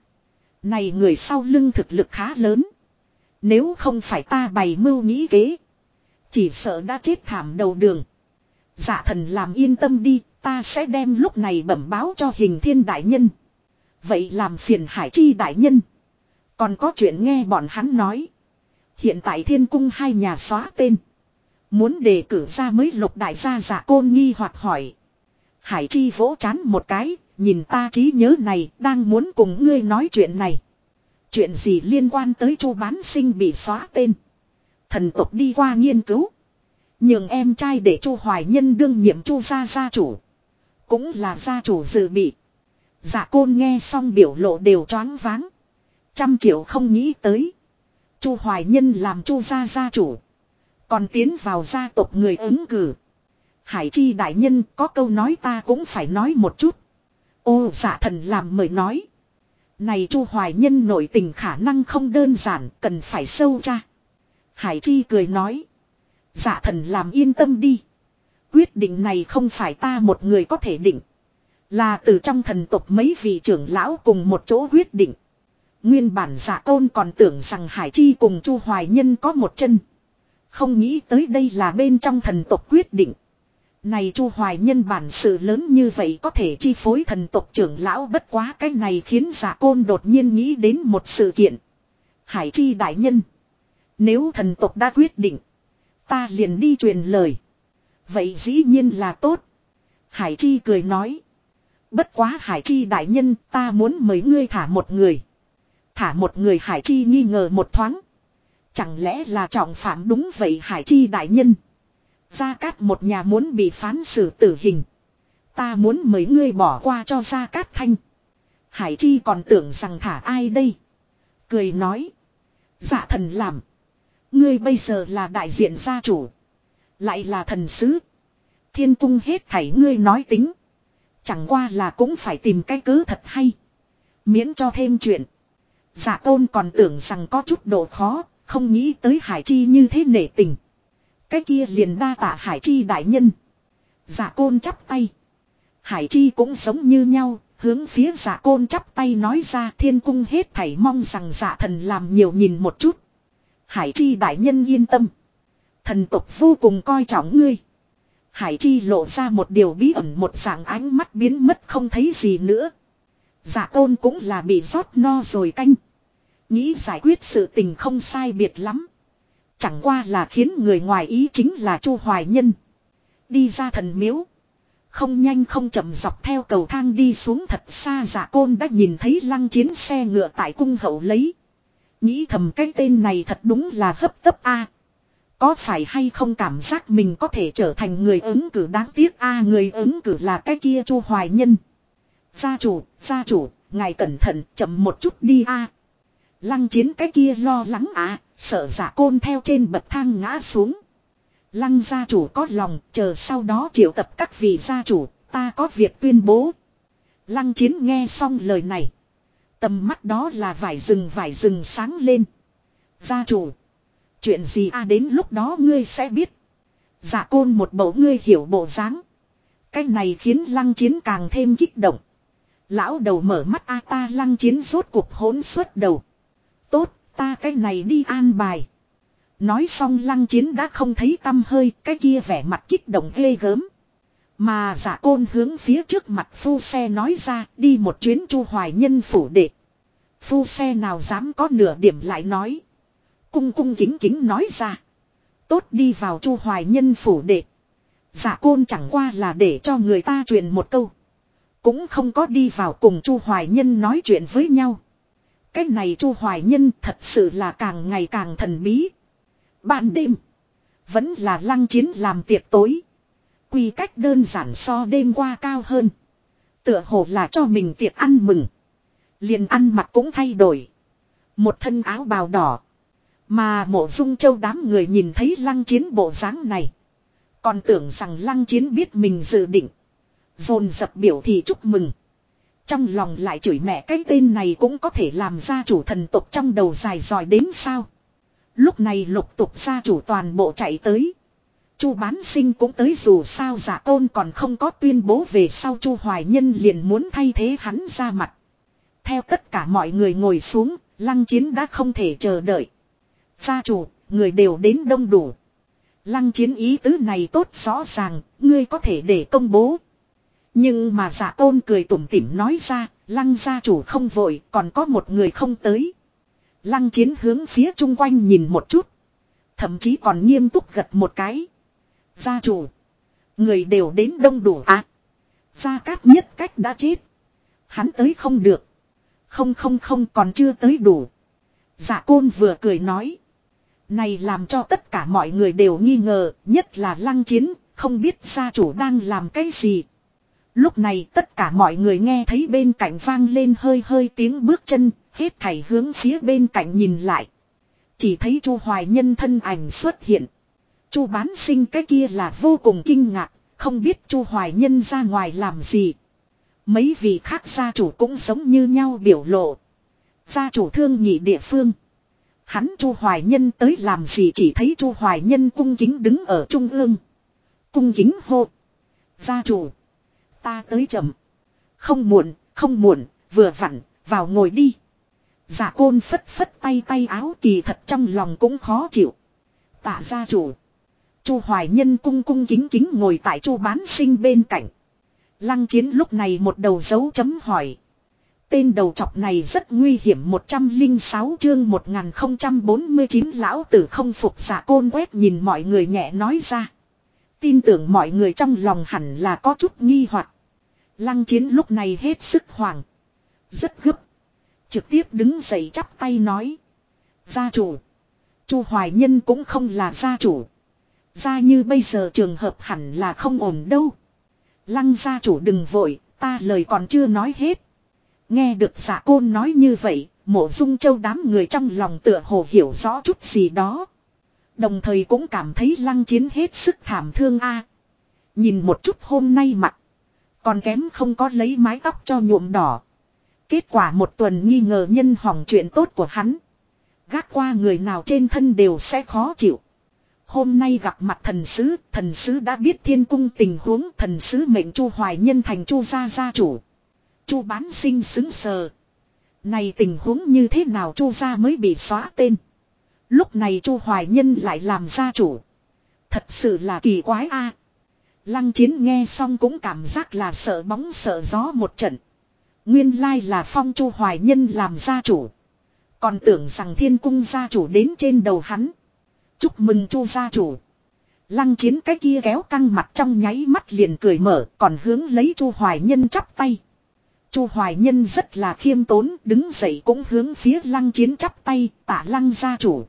Này người sau lưng thực lực khá lớn. Nếu không phải ta bày mưu nghĩ kế. Chỉ sợ đã chết thảm đầu đường. Dạ thần làm yên tâm đi, ta sẽ đem lúc này bẩm báo cho hình thiên đại nhân. Vậy làm phiền hải chi đại nhân. Còn có chuyện nghe bọn hắn nói. Hiện tại thiên cung hai nhà xóa tên. Muốn đề cử ra mới lục đại gia giả côn nghi hoặc hỏi. Hải chi vỗ chán một cái, nhìn ta trí nhớ này, đang muốn cùng ngươi nói chuyện này. Chuyện gì liên quan tới chu bán sinh bị xóa tên. Thần tộc đi qua nghiên cứu. Nhường em trai để chu hoài nhân đương nhiệm chu gia gia chủ. Cũng là gia chủ dự bị. Dạ côn nghe xong biểu lộ đều choáng váng. Trăm triệu không nghĩ tới. Chu Hoài Nhân làm chu gia gia chủ. Còn tiến vào gia tộc người ứng cử. Hải chi đại nhân, có câu nói ta cũng phải nói một chút. Ô dạ thần làm mời nói. Này chu Hoài Nhân nội tình khả năng không đơn giản, cần phải sâu tra. Hải chi cười nói. Dạ thần làm yên tâm đi. Quyết định này không phải ta một người có thể định. Là từ trong thần tộc mấy vị trưởng lão cùng một chỗ quyết định. Nguyên bản giả tôn còn tưởng rằng Hải Chi cùng Chu Hoài Nhân có một chân. Không nghĩ tới đây là bên trong thần tộc quyết định. Này Chu Hoài Nhân bản sự lớn như vậy có thể chi phối thần tộc trưởng lão bất quá cái này khiến giả côn đột nhiên nghĩ đến một sự kiện. Hải chi đại nhân. Nếu thần tộc đã quyết định. Ta liền đi truyền lời. Vậy dĩ nhiên là tốt. Hải chi cười nói. Bất quá Hải chi đại nhân, ta muốn mấy ngươi thả một người. Thả một người Hải chi nghi ngờ một thoáng. Chẳng lẽ là trọng phạm đúng vậy Hải chi đại nhân. Gia Cát một nhà muốn bị phán xử tử hình. Ta muốn mấy ngươi bỏ qua cho Gia Cát Thanh. Hải Chi còn tưởng rằng thả ai đây. Cười nói. Dạ thần làm. Ngươi bây giờ là đại diện gia chủ. Lại là thần sứ. Thiên cung hết thảy ngươi nói tính. Chẳng qua là cũng phải tìm cái cớ thật hay. Miễn cho thêm chuyện. giả tôn còn tưởng rằng có chút độ khó. Không nghĩ tới Hải Chi như thế nể tình. Cái kia liền đa tạ Hải Chi đại nhân. Dạ giả côn chắp tay. Hải Chi cũng giống như nhau, hướng phía dạ giả côn chắp tay nói ra thiên cung hết thảy mong rằng giả thần làm nhiều nhìn một chút. Hải Chi đại nhân yên tâm. Thần tục vô cùng coi trọng ngươi. Hải Chi lộ ra một điều bí ẩn, một dạng ánh mắt biến mất không thấy gì nữa. Dạ tôn cũng là bị rót no rồi canh. Nghĩ giải quyết sự tình không sai biệt lắm. Chẳng qua là khiến người ngoài ý chính là Chu Hoài Nhân. Đi ra thần miếu. Không nhanh không chậm dọc theo cầu thang đi xuống thật xa dạ giả côn đã nhìn thấy lăng chiến xe ngựa tại cung hậu lấy. Nghĩ thầm cái tên này thật đúng là hấp tấp a. Có phải hay không cảm giác mình có thể trở thành người ứng cử đáng tiếc a người ứng cử là cái kia chu hoài nhân. Gia chủ, gia chủ, ngài cẩn thận, chậm một chút đi a. Lăng chiến cái kia lo lắng à, sợ giả côn theo trên bậc thang ngã xuống. Lăng gia chủ có lòng, chờ sau đó triệu tập các vị gia chủ, ta có việc tuyên bố. Lăng chiến nghe xong lời này. Tầm mắt đó là vải rừng vải rừng sáng lên. Gia chủ. Chuyện gì a đến lúc đó ngươi sẽ biết. Giả côn một bầu ngươi hiểu bộ dáng. Cái này khiến lăng chiến càng thêm kích động. Lão đầu mở mắt a ta lăng chiến rốt cuộc hỗn suốt đầu. Tốt, ta cái này đi an bài. Nói xong lăng chiến đã không thấy tâm hơi, cái kia vẻ mặt kích động ghê gớm. Mà giả côn hướng phía trước mặt phu xe nói ra, đi một chuyến chu hoài nhân phủ đệ. Phu xe nào dám có nửa điểm lại nói. Cung cung kính kính nói ra. Tốt đi vào chu hoài nhân phủ đệ. Giả côn chẳng qua là để cho người ta truyền một câu. Cũng không có đi vào cùng chu hoài nhân nói chuyện với nhau. Cái này Chu Hoài Nhân thật sự là càng ngày càng thần bí. Ban đêm. Vẫn là lăng chiến làm tiệc tối. Quy cách đơn giản so đêm qua cao hơn. Tựa hồ là cho mình tiệc ăn mừng. Liền ăn mặc cũng thay đổi. Một thân áo bào đỏ. Mà mộ dung châu đám người nhìn thấy lăng chiến bộ dáng này. Còn tưởng rằng lăng chiến biết mình dự định. Dồn dập biểu thì chúc mừng. Trong lòng lại chửi mẹ cái tên này cũng có thể làm ra chủ thần tộc trong đầu dài dòi đến sao. Lúc này lục tục gia chủ toàn bộ chạy tới. Chu bán sinh cũng tới dù sao giả tôn còn không có tuyên bố về sau chu hoài nhân liền muốn thay thế hắn ra mặt. Theo tất cả mọi người ngồi xuống, lăng chiến đã không thể chờ đợi. Gia chủ, người đều đến đông đủ. Lăng chiến ý tứ này tốt rõ ràng, ngươi có thể để công bố. Nhưng mà giả tôn cười tủm tỉm nói ra, lăng gia chủ không vội, còn có một người không tới. Lăng chiến hướng phía chung quanh nhìn một chút. Thậm chí còn nghiêm túc gật một cái. Gia chủ. Người đều đến đông đủ à. Gia cát nhất cách đã chết. Hắn tới không được. Không không không còn chưa tới đủ. Dạ côn vừa cười nói. Này làm cho tất cả mọi người đều nghi ngờ, nhất là lăng chiến, không biết gia chủ đang làm cái gì. Lúc này tất cả mọi người nghe thấy bên cạnh vang lên hơi hơi tiếng bước chân, hết thảy hướng phía bên cạnh nhìn lại. Chỉ thấy Chu Hoài Nhân thân ảnh xuất hiện. Chu bán sinh cái kia là vô cùng kinh ngạc, không biết Chu Hoài Nhân ra ngoài làm gì. Mấy vị khác gia chủ cũng giống như nhau biểu lộ. Gia chủ thương nhị địa phương. Hắn Chu Hoài Nhân tới làm gì chỉ thấy Chu Hoài Nhân cung kính đứng ở trung ương. Cung kính hô. Gia chủ. Ta tới chậm. Không muộn, không muộn, vừa vặn, vào ngồi đi. Giả côn phất phất tay tay áo kỳ thật trong lòng cũng khó chịu. Tạ gia chủ. Chu Hoài Nhân cung cung kính kính ngồi tại Chu bán sinh bên cạnh. Lăng chiến lúc này một đầu dấu chấm hỏi. Tên đầu chọc này rất nguy hiểm 106 chương 1049 lão tử không phục giả côn quét nhìn mọi người nhẹ nói ra. Tin tưởng mọi người trong lòng hẳn là có chút nghi hoặc. Lăng chiến lúc này hết sức hoảng. Rất gấp. Trực tiếp đứng dậy chắp tay nói. Gia chủ. Chu Hoài Nhân cũng không là gia chủ. Ra như bây giờ trường hợp hẳn là không ổn đâu. Lăng gia chủ đừng vội, ta lời còn chưa nói hết. Nghe được giả côn nói như vậy, mộ dung châu đám người trong lòng tựa hồ hiểu rõ chút gì đó. Đồng thời cũng cảm thấy lăng chiến hết sức thảm thương a. Nhìn một chút hôm nay mặt. Còn kém không có lấy mái tóc cho nhuộm đỏ. Kết quả một tuần nghi ngờ nhân hỏng chuyện tốt của hắn. Gác qua người nào trên thân đều sẽ khó chịu. Hôm nay gặp mặt thần sứ, thần sứ đã biết thiên cung tình huống thần sứ mệnh chu hoài nhân thành chu gia gia chủ. chu bán sinh xứng sờ. Này tình huống như thế nào chu gia mới bị xóa tên. Lúc này chu hoài nhân lại làm gia chủ. Thật sự là kỳ quái a. Lăng chiến nghe xong cũng cảm giác là sợ bóng sợ gió một trận. Nguyên lai là phong chu hoài nhân làm gia chủ. Còn tưởng rằng thiên cung gia chủ đến trên đầu hắn. Chúc mừng chu gia chủ. Lăng chiến cái kia kéo căng mặt trong nháy mắt liền cười mở, còn hướng lấy chu hoài nhân chắp tay. chu hoài nhân rất là khiêm tốn, đứng dậy cũng hướng phía lăng chiến chắp tay, tả lăng gia chủ.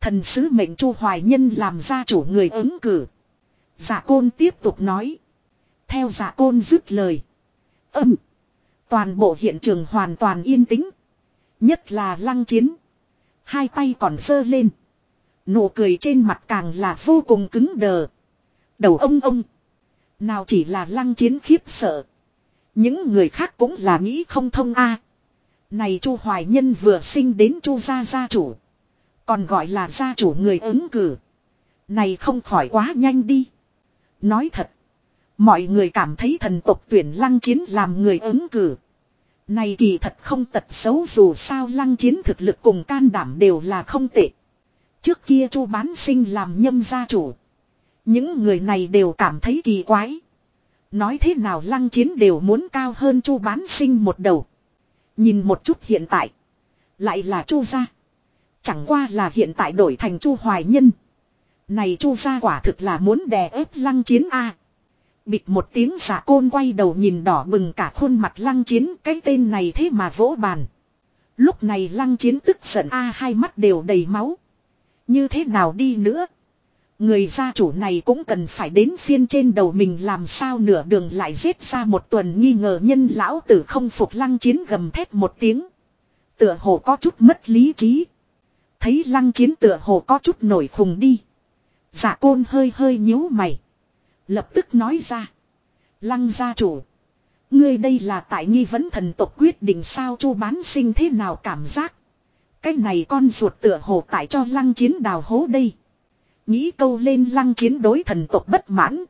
Thần sứ mệnh chu hoài nhân làm gia chủ người ứng cử. Giả côn tiếp tục nói. Theo giả côn dứt lời. Âm. Toàn bộ hiện trường hoàn toàn yên tĩnh. Nhất là lăng chiến. Hai tay còn sơ lên. Nụ cười trên mặt càng là vô cùng cứng đờ. Đầu ông ông. Nào chỉ là lăng chiến khiếp sợ. Những người khác cũng là nghĩ không thông a. Này Chu Hoài Nhân vừa sinh đến Chu gia gia chủ. Còn gọi là gia chủ người ứng cử. Này không khỏi quá nhanh đi. Nói thật. Mọi người cảm thấy thần tộc tuyển lăng chiến làm người ứng cử. Này kỳ thật không tật xấu dù sao lăng chiến thực lực cùng can đảm đều là không tệ. Trước kia chu bán sinh làm nhâm gia chủ. Những người này đều cảm thấy kỳ quái. Nói thế nào lăng chiến đều muốn cao hơn chu bán sinh một đầu. Nhìn một chút hiện tại. Lại là chu gia. Chẳng qua là hiện tại đổi thành chu hoài nhân. Này chu gia quả thực là muốn đè ép lăng chiến a. Bịch một tiếng giả côn quay đầu nhìn đỏ bừng cả khuôn mặt lăng chiến, cái tên này thế mà vỗ bàn. Lúc này lăng chiến tức giận a, hai mắt đều đầy máu. Như thế nào đi nữa? Người gia chủ này cũng cần phải đến phiên trên đầu mình làm sao nửa đường lại giết ra một tuần nghi ngờ nhân lão tử không phục lăng chiến gầm thét một tiếng. Tựa hồ có chút mất lý trí. Thấy lăng chiến tựa hồ có chút nổi khùng đi. Giả côn hơi hơi nhíu mày. Lập tức nói ra. Lăng gia chủ. Ngươi đây là tại nghi vấn thần tộc quyết định sao chu bán sinh thế nào cảm giác. Cái này con ruột tựa hồ tại cho lăng chiến đào hố đây. Nghĩ câu lên lăng chiến đối thần tộc bất mãn.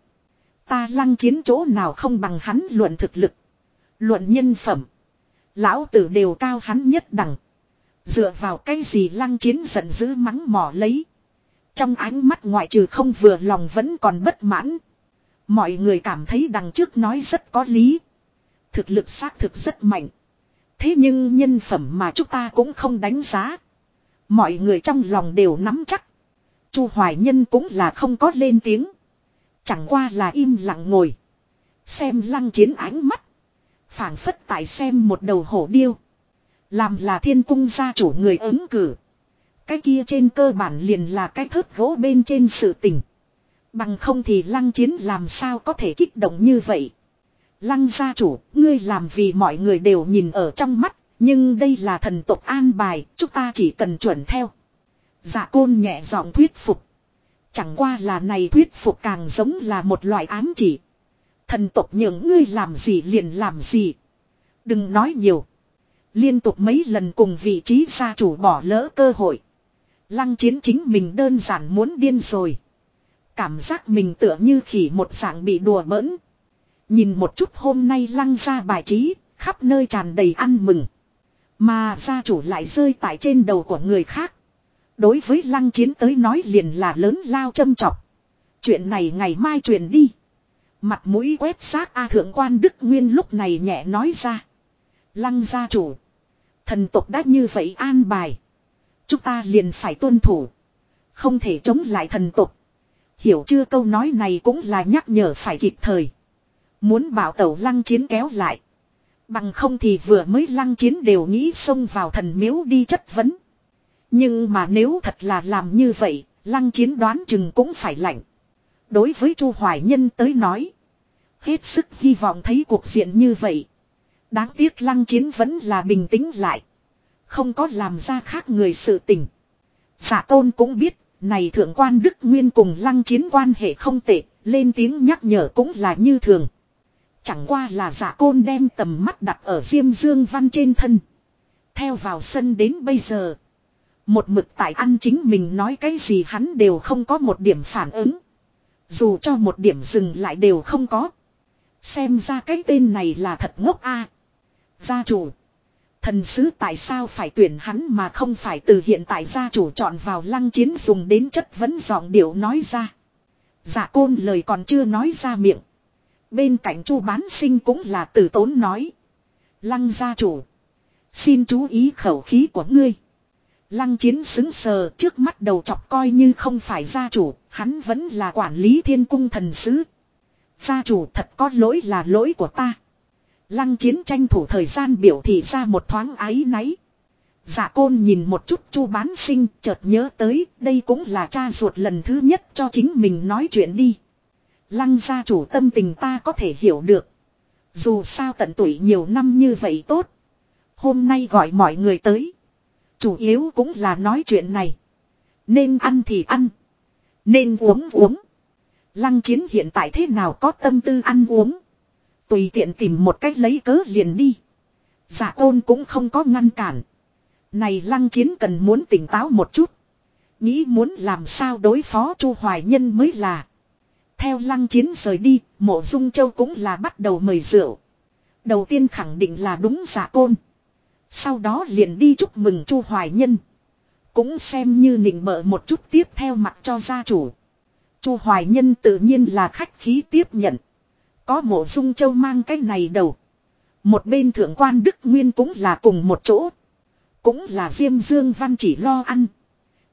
Ta lăng chiến chỗ nào không bằng hắn luận thực lực. Luận nhân phẩm. Lão tử đều cao hắn nhất đẳng. Dựa vào cái gì lăng chiến giận dữ mắng mỏ lấy. Trong ánh mắt ngoại trừ không vừa lòng vẫn còn bất mãn. Mọi người cảm thấy đằng trước nói rất có lý. Thực lực xác thực rất mạnh. Thế nhưng nhân phẩm mà chúng ta cũng không đánh giá. Mọi người trong lòng đều nắm chắc. Chu Hoài Nhân cũng là không có lên tiếng. Chẳng qua là im lặng ngồi. Xem lăng chiến ánh mắt. phảng phất tại xem một đầu hổ điêu. Làm là thiên cung gia chủ người ứng cử. Cái kia trên cơ bản liền là cái thớt gỗ bên trên sự tình. Bằng không thì lăng chiến làm sao có thể kích động như vậy. Lăng gia chủ, ngươi làm vì mọi người đều nhìn ở trong mắt, nhưng đây là thần tộc an bài, chúng ta chỉ cần chuẩn theo. Dạ côn nhẹ giọng thuyết phục. Chẳng qua là này thuyết phục càng giống là một loại ám chỉ. Thần tộc những ngươi làm gì liền làm gì. Đừng nói nhiều. Liên tục mấy lần cùng vị trí gia chủ bỏ lỡ cơ hội. Lăng chiến chính mình đơn giản muốn điên rồi. Cảm giác mình tựa như khỉ một dạng bị đùa bỡn. Nhìn một chút hôm nay lăng ra bài trí, khắp nơi tràn đầy ăn mừng. Mà gia chủ lại rơi tại trên đầu của người khác. Đối với lăng chiến tới nói liền là lớn lao châm chọc. Chuyện này ngày mai truyền đi. Mặt mũi quét xác A thượng quan Đức Nguyên lúc này nhẹ nói ra. Lăng gia chủ. Thần tục đã như vậy an bài. Chúng ta liền phải tuân thủ. Không thể chống lại thần tục. Hiểu chưa câu nói này cũng là nhắc nhở phải kịp thời. Muốn bảo tẩu lăng chiến kéo lại. Bằng không thì vừa mới lăng chiến đều nghĩ xông vào thần miếu đi chất vấn. Nhưng mà nếu thật là làm như vậy, lăng chiến đoán chừng cũng phải lạnh. Đối với Chu Hoài Nhân tới nói. Hết sức hy vọng thấy cuộc diện như vậy. Đáng tiếc lăng chiến vẫn là bình tĩnh lại. Không có làm ra khác người sự tình. Giả tôn cũng biết, này thượng quan Đức Nguyên cùng lăng chiến quan hệ không tệ, lên tiếng nhắc nhở cũng là như thường. Chẳng qua là giả côn đem tầm mắt đặt ở Diêm Dương Văn trên thân. Theo vào sân đến bây giờ. Một mực tại ăn chính mình nói cái gì hắn đều không có một điểm phản ứng. Dù cho một điểm dừng lại đều không có. Xem ra cái tên này là thật ngốc a. Gia chủ. Thần sứ tại sao phải tuyển hắn mà không phải từ hiện tại gia chủ chọn vào lăng chiến dùng đến chất vấn giọng điệu nói ra. Giả côn lời còn chưa nói ra miệng. Bên cạnh chu bán sinh cũng là tử tốn nói. Lăng gia chủ. Xin chú ý khẩu khí của ngươi. Lăng chiến xứng sờ trước mắt đầu chọc coi như không phải gia chủ, hắn vẫn là quản lý thiên cung thần sứ. Gia chủ thật có lỗi là lỗi của ta. Lăng chiến tranh thủ thời gian biểu thị ra một thoáng ái náy. Dạ côn nhìn một chút chu bán sinh chợt nhớ tới đây cũng là cha ruột lần thứ nhất cho chính mình nói chuyện đi. Lăng gia chủ tâm tình ta có thể hiểu được. Dù sao tận tuổi nhiều năm như vậy tốt. Hôm nay gọi mọi người tới. Chủ yếu cũng là nói chuyện này. Nên ăn thì ăn. Nên uống uống. Lăng chiến hiện tại thế nào có tâm tư ăn uống. Tùy tiện tìm một cách lấy cớ liền đi. Giả tôn cũng không có ngăn cản. Này lăng chiến cần muốn tỉnh táo một chút. Nghĩ muốn làm sao đối phó chu hoài nhân mới là. Theo lăng chiến rời đi, mộ dung châu cũng là bắt đầu mời rượu. Đầu tiên khẳng định là đúng giả côn. Sau đó liền đi chúc mừng chu hoài nhân. Cũng xem như nịnh bợ một chút tiếp theo mặt cho gia chủ. chu hoài nhân tự nhiên là khách khí tiếp nhận. Có mộ dung châu mang cái này đầu. Một bên thượng quan Đức Nguyên cũng là cùng một chỗ. Cũng là Diêm Dương Văn chỉ lo ăn.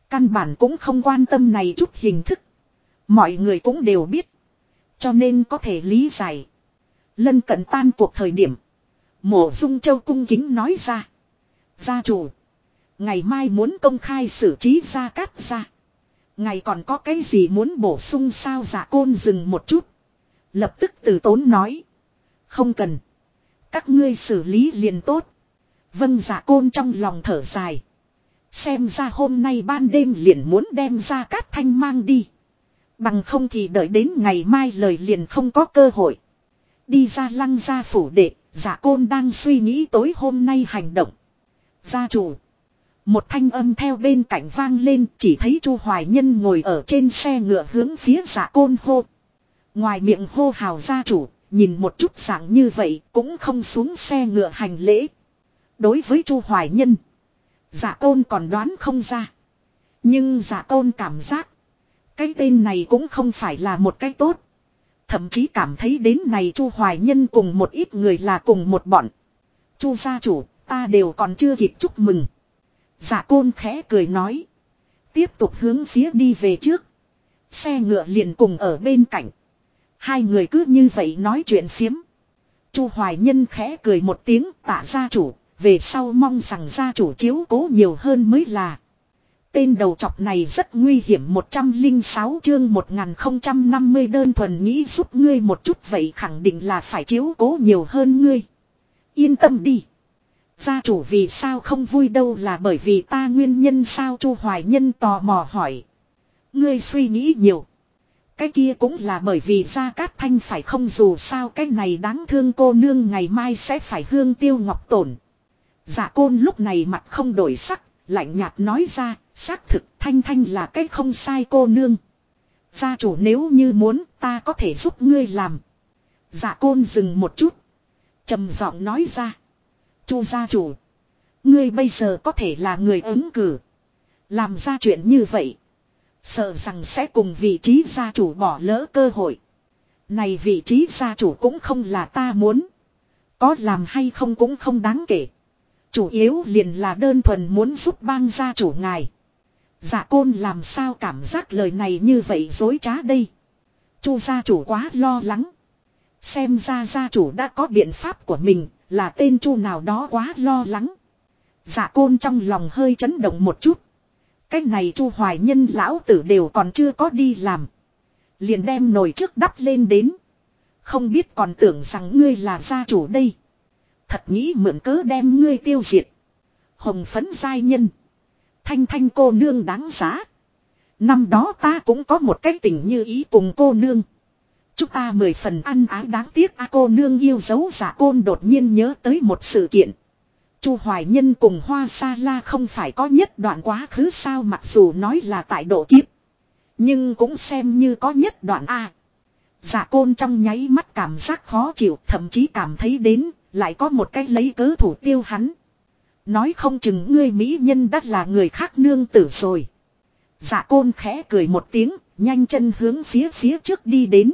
Căn bản cũng không quan tâm này chút hình thức. Mọi người cũng đều biết. Cho nên có thể lý giải. Lân cận tan cuộc thời điểm. Mộ dung châu cung kính nói ra. Gia chủ. Ngày mai muốn công khai xử trí ra cắt ra. Ngày còn có cái gì muốn bổ sung sao giả côn dừng một chút. Lập tức từ tốn nói. Không cần. Các ngươi xử lý liền tốt. Vân giả côn trong lòng thở dài. Xem ra hôm nay ban đêm liền muốn đem ra cát thanh mang đi. Bằng không thì đợi đến ngày mai lời liền không có cơ hội. Đi ra lăng gia phủ đệ, giả côn đang suy nghĩ tối hôm nay hành động. Gia chủ. Một thanh âm theo bên cạnh vang lên chỉ thấy chu Hoài Nhân ngồi ở trên xe ngựa hướng phía giả côn hô. Ngoài miệng hô hào gia chủ, nhìn một chút dạng như vậy cũng không xuống xe ngựa hành lễ. Đối với Chu Hoài Nhân, giả côn còn đoán không ra. Nhưng giả côn cảm giác, cái tên này cũng không phải là một cái tốt. Thậm chí cảm thấy đến này Chu Hoài Nhân cùng một ít người là cùng một bọn. Chu gia chủ, ta đều còn chưa kịp chúc mừng. Giả côn khẽ cười nói. Tiếp tục hướng phía đi về trước. Xe ngựa liền cùng ở bên cạnh. Hai người cứ như vậy nói chuyện phiếm. Chu Hoài Nhân khẽ cười một tiếng tạ gia chủ, về sau mong rằng gia chủ chiếu cố nhiều hơn mới là. Tên đầu chọc này rất nguy hiểm 106 chương 1050 đơn thuần nghĩ giúp ngươi một chút vậy khẳng định là phải chiếu cố nhiều hơn ngươi. Yên tâm đi. Gia chủ vì sao không vui đâu là bởi vì ta nguyên nhân sao Chu Hoài Nhân tò mò hỏi. Ngươi suy nghĩ nhiều. Cái kia cũng là bởi vì Gia Cát Thanh phải không dù sao cái này đáng thương cô nương ngày mai sẽ phải hương tiêu ngọc tổn. Dạ côn lúc này mặt không đổi sắc, lạnh nhạt nói ra, xác thực Thanh Thanh là cái không sai cô nương. Gia chủ nếu như muốn ta có thể giúp ngươi làm. Dạ côn dừng một chút. trầm giọng nói ra. Chu gia chủ. Ngươi bây giờ có thể là người ứng cử. Làm ra chuyện như vậy. Sợ rằng sẽ cùng vị trí gia chủ bỏ lỡ cơ hội. Này vị trí gia chủ cũng không là ta muốn. Có làm hay không cũng không đáng kể. Chủ yếu liền là đơn thuần muốn giúp bang gia chủ ngài. Dạ côn làm sao cảm giác lời này như vậy dối trá đây. Chu gia chủ quá lo lắng. Xem ra gia chủ đã có biện pháp của mình, là tên chu nào đó quá lo lắng. Dạ côn trong lòng hơi chấn động một chút. Cái này chu hoài nhân lão tử đều còn chưa có đi làm. Liền đem nồi trước đắp lên đến. Không biết còn tưởng rằng ngươi là gia chủ đây. Thật nghĩ mượn cớ đem ngươi tiêu diệt. Hồng phấn giai nhân. Thanh thanh cô nương đáng giá. Năm đó ta cũng có một cái tình như ý cùng cô nương. Chúng ta mười phần ăn ái đáng tiếc a cô nương yêu dấu giả côn đột nhiên nhớ tới một sự kiện. Chu Hoài Nhân cùng Hoa Sa La không phải có nhất đoạn quá khứ sao mặc dù nói là tại độ kiếp. Nhưng cũng xem như có nhất đoạn A. Giả côn trong nháy mắt cảm giác khó chịu, thậm chí cảm thấy đến lại có một cách lấy cớ thủ tiêu hắn. Nói không chừng ngươi mỹ nhân đắt là người khác nương tử rồi. Dạ côn khẽ cười một tiếng, nhanh chân hướng phía phía trước đi đến.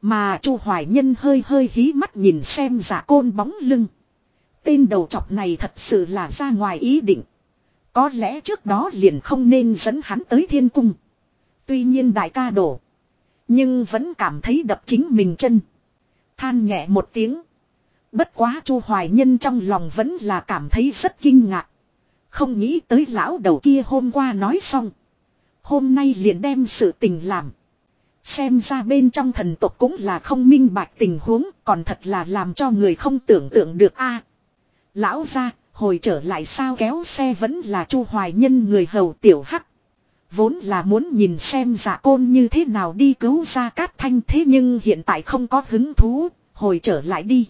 Mà Chu Hoài Nhân hơi hơi hí mắt nhìn xem giả côn bóng lưng. Tên đầu chọc này thật sự là ra ngoài ý định. Có lẽ trước đó liền không nên dẫn hắn tới thiên cung. Tuy nhiên đại ca đổ. Nhưng vẫn cảm thấy đập chính mình chân. Than nhẹ một tiếng. Bất quá Chu Hoài Nhân trong lòng vẫn là cảm thấy rất kinh ngạc. Không nghĩ tới lão đầu kia hôm qua nói xong. Hôm nay liền đem sự tình làm. Xem ra bên trong thần tộc cũng là không minh bạch tình huống, còn thật là làm cho người không tưởng tượng được a. lão ra, hồi trở lại sao kéo xe vẫn là Chu Hoài Nhân người hầu tiểu hắc. Vốn là muốn nhìn xem giả côn như thế nào đi cứu ra cát thanh thế nhưng hiện tại không có hứng thú, hồi trở lại đi.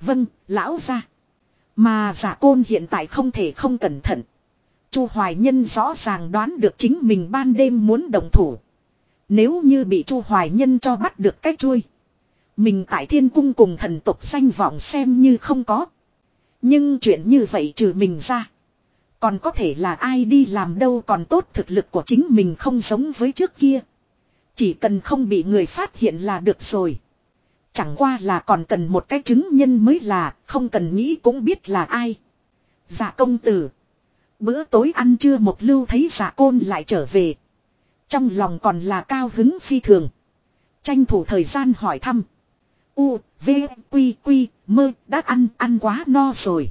Vâng, lão ra. Mà giả côn hiện tại không thể không cẩn thận. Chu Hoài Nhân rõ ràng đoán được chính mình ban đêm muốn đồng thủ. Nếu như bị Chu Hoài Nhân cho bắt được cái chui. Mình tại thiên cung cùng thần tục danh vọng xem như không có. Nhưng chuyện như vậy trừ mình ra. Còn có thể là ai đi làm đâu còn tốt thực lực của chính mình không giống với trước kia. Chỉ cần không bị người phát hiện là được rồi. Chẳng qua là còn cần một cái chứng nhân mới là, không cần nghĩ cũng biết là ai. Dạ công tử. Bữa tối ăn trưa một lưu thấy dạ côn lại trở về. Trong lòng còn là cao hứng phi thường. Tranh thủ thời gian hỏi thăm. U, V, Quy, Quy, mơ, đã ăn, ăn quá no rồi.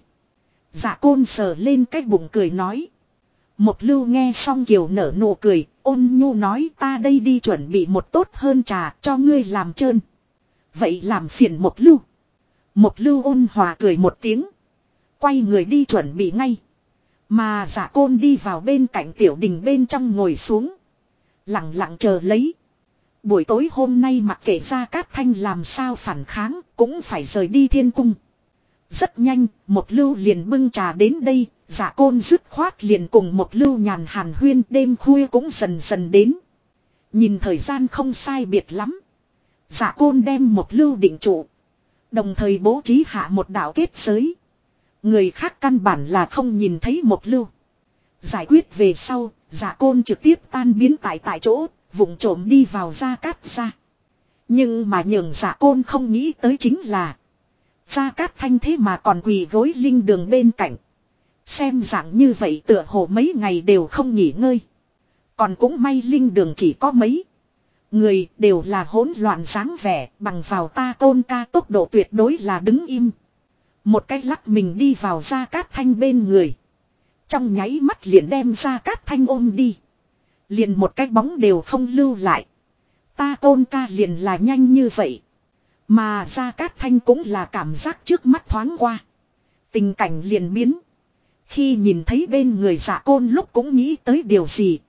Dạ côn sờ lên cái bụng cười nói. Một lưu nghe xong kiều nở nụ cười, ôn nhu nói ta đây đi chuẩn bị một tốt hơn trà cho ngươi làm trơn. Vậy làm phiền một lưu. Một lưu ôn hòa cười một tiếng. Quay người đi chuẩn bị ngay. Mà giả côn đi vào bên cạnh tiểu đình bên trong ngồi xuống. Lặng lặng chờ lấy. Buổi tối hôm nay mặc kệ ra cát thanh làm sao phản kháng cũng phải rời đi thiên cung. Rất nhanh, một lưu liền bưng trà đến đây, giả côn dứt khoát liền cùng một lưu nhàn hàn huyên đêm khuya cũng dần dần đến. Nhìn thời gian không sai biệt lắm. Giả côn đem một lưu định trụ. Đồng thời bố trí hạ một đạo kết giới. Người khác căn bản là không nhìn thấy một lưu. Giải quyết về sau, giả côn trực tiếp tan biến tại tại chỗ, vùng trộm đi vào ra cát ra. Nhưng mà nhường giả côn không nghĩ tới chính là Gia Cát Thanh thế mà còn quỳ gối linh đường bên cạnh. Xem dạng như vậy tựa hồ mấy ngày đều không nghỉ ngơi. Còn cũng may linh đường chỉ có mấy. Người đều là hỗn loạn sáng vẻ, bằng vào ta tôn ca tốc độ tuyệt đối là đứng im. Một cách lắc mình đi vào Gia Cát Thanh bên người. Trong nháy mắt liền đem Gia Cát Thanh ôm đi. Liền một cái bóng đều không lưu lại. Ta tôn ca liền là nhanh như vậy. Mà Gia Cát Thanh cũng là cảm giác trước mắt thoáng qua. Tình cảnh liền biến. Khi nhìn thấy bên người giả côn lúc cũng nghĩ tới điều gì.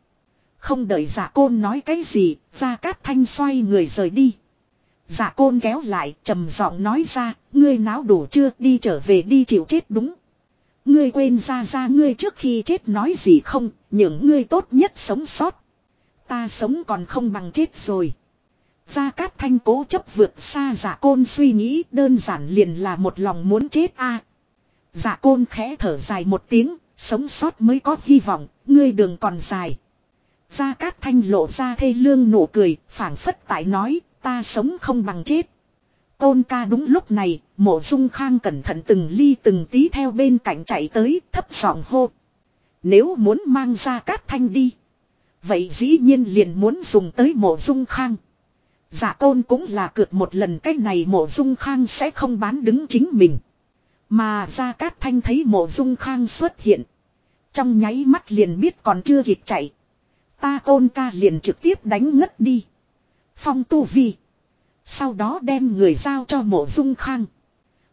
Không đợi giả côn nói cái gì, Gia Cát Thanh xoay người rời đi. Giả côn kéo lại, trầm giọng nói ra, ngươi náo đủ chưa, đi trở về đi chịu chết đúng. Ngươi quên ra ra ngươi trước khi chết nói gì không, những ngươi tốt nhất sống sót. Ta sống còn không bằng chết rồi. Gia Cát Thanh cố chấp vượt xa giả côn suy nghĩ đơn giản liền là một lòng muốn chết a. À, giả côn khẽ thở dài một tiếng, sống sót mới có hy vọng, ngươi đường còn dài. Gia Cát Thanh lộ ra thê lương nụ cười, phảng phất tại nói, ta sống không bằng chết. Côn ca đúng lúc này, mộ dung khang cẩn thận từng ly từng tí theo bên cạnh chạy tới, thấp giọng hô. Nếu muốn mang Gia Cát Thanh đi. Vậy dĩ nhiên liền muốn dùng tới mộ dung khang. Giả tôn cũng là cược một lần cái này mộ dung khang sẽ không bán đứng chính mình. Mà Gia Cát Thanh thấy mộ dung khang xuất hiện. Trong nháy mắt liền biết còn chưa kịp chạy. Ta tôn ca liền trực tiếp đánh ngất đi. Phong tu vi. Sau đó đem người giao cho mộ dung khang.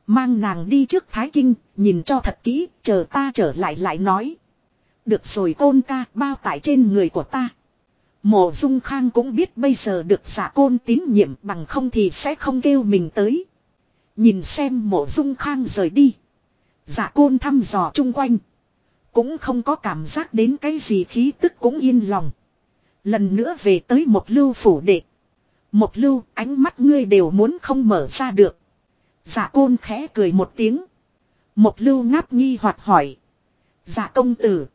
Mang nàng đi trước Thái Kinh, nhìn cho thật kỹ, chờ ta trở lại lại nói. Được rồi tôn ca bao tải trên người của ta. Mộ dung khang cũng biết bây giờ được giả côn tín nhiệm bằng không thì sẽ không kêu mình tới. Nhìn xem mộ dung khang rời đi. Giả côn thăm dò chung quanh. Cũng không có cảm giác đến cái gì khí tức cũng yên lòng. Lần nữa về tới một lưu phủ đệ. Một lưu, ánh mắt ngươi đều muốn không mở ra được. Giả côn khẽ cười một tiếng. Một lưu ngáp nghi hoặc hỏi. Giả công tử.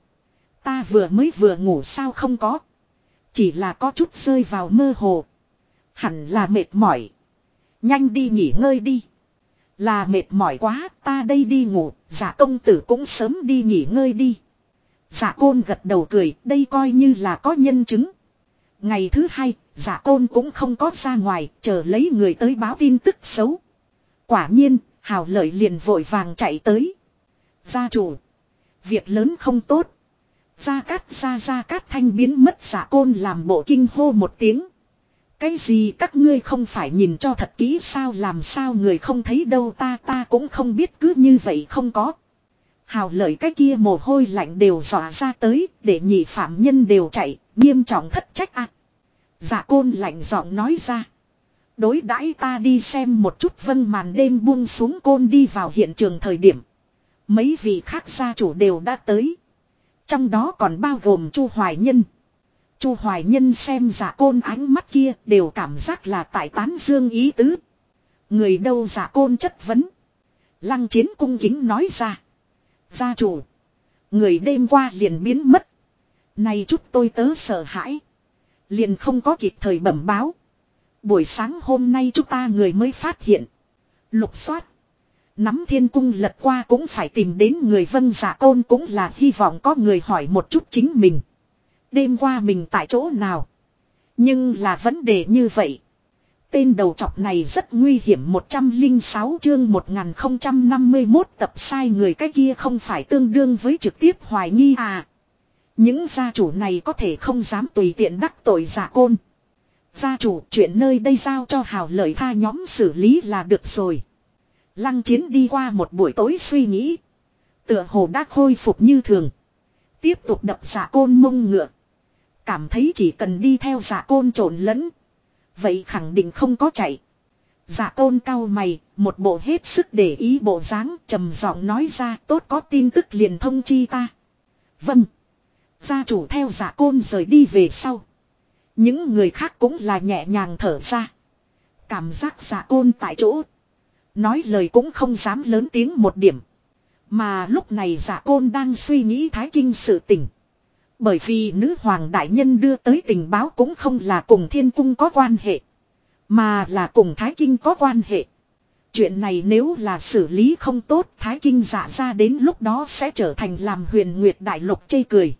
Ta vừa mới vừa ngủ sao không có. Chỉ là có chút rơi vào mơ hồ. Hẳn là mệt mỏi. Nhanh đi nghỉ ngơi đi. Là mệt mỏi quá, ta đây đi ngủ, giả công tử cũng sớm đi nghỉ ngơi đi. Giả côn gật đầu cười, đây coi như là có nhân chứng. Ngày thứ hai, giả côn cũng không có ra ngoài, chờ lấy người tới báo tin tức xấu. Quả nhiên, hào lợi liền vội vàng chạy tới. Gia chủ. Việc lớn không tốt. Gia cát gia gia cát thanh biến mất giả côn làm bộ kinh hô một tiếng. Cái gì các ngươi không phải nhìn cho thật kỹ sao làm sao người không thấy đâu ta ta cũng không biết cứ như vậy không có. Hào lợi cái kia mồ hôi lạnh đều dọa ra tới để nhị phạm nhân đều chạy, nghiêm trọng thất trách ạ. À. Dạ côn lạnh giọng nói ra. Đối đãi ta đi xem một chút vân màn đêm buông xuống côn đi vào hiện trường thời điểm. Mấy vị khác gia chủ đều đã tới. Trong đó còn bao gồm Chu Hoài Nhân. Chu Hoài Nhân xem giả côn ánh mắt kia đều cảm giác là tại tán dương ý tứ. Người đâu giả côn chất vấn. Lăng chiến cung kính nói ra. Gia chủ. Người đêm qua liền biến mất. nay chút tôi tớ sợ hãi. Liền không có kịp thời bẩm báo. Buổi sáng hôm nay chúng ta người mới phát hiện. Lục soát. Nắm thiên cung lật qua cũng phải tìm đến người vân giả côn cũng là hy vọng có người hỏi một chút chính mình. Đêm qua mình tại chỗ nào? Nhưng là vấn đề như vậy. Tên đầu trọc này rất nguy hiểm 106 chương 1051 tập sai người cái kia không phải tương đương với trực tiếp hoài nghi à. Những gia chủ này có thể không dám tùy tiện đắc tội giả côn. Gia chủ, chuyện nơi đây giao cho hào lợi tha nhóm xử lý là được rồi. Lăng chiến đi qua một buổi tối suy nghĩ. Tựa hồ đã khôi phục như thường. Tiếp tục đập giả côn mông ngựa. Cảm thấy chỉ cần đi theo giả côn trộn lẫn. Vậy khẳng định không có chạy. Giả côn cao mày, một bộ hết sức để ý bộ dáng trầm giọng nói ra tốt có tin tức liền thông chi ta. Vâng. Gia chủ theo giả côn rời đi về sau. Những người khác cũng là nhẹ nhàng thở ra. Cảm giác giả côn tại chỗ. Nói lời cũng không dám lớn tiếng một điểm. Mà lúc này giả côn đang suy nghĩ thái kinh sự tình. Bởi vì nữ hoàng đại nhân đưa tới tình báo cũng không là cùng thiên cung có quan hệ. Mà là cùng thái kinh có quan hệ. Chuyện này nếu là xử lý không tốt thái kinh giả ra đến lúc đó sẽ trở thành làm huyền nguyệt đại lục chê cười.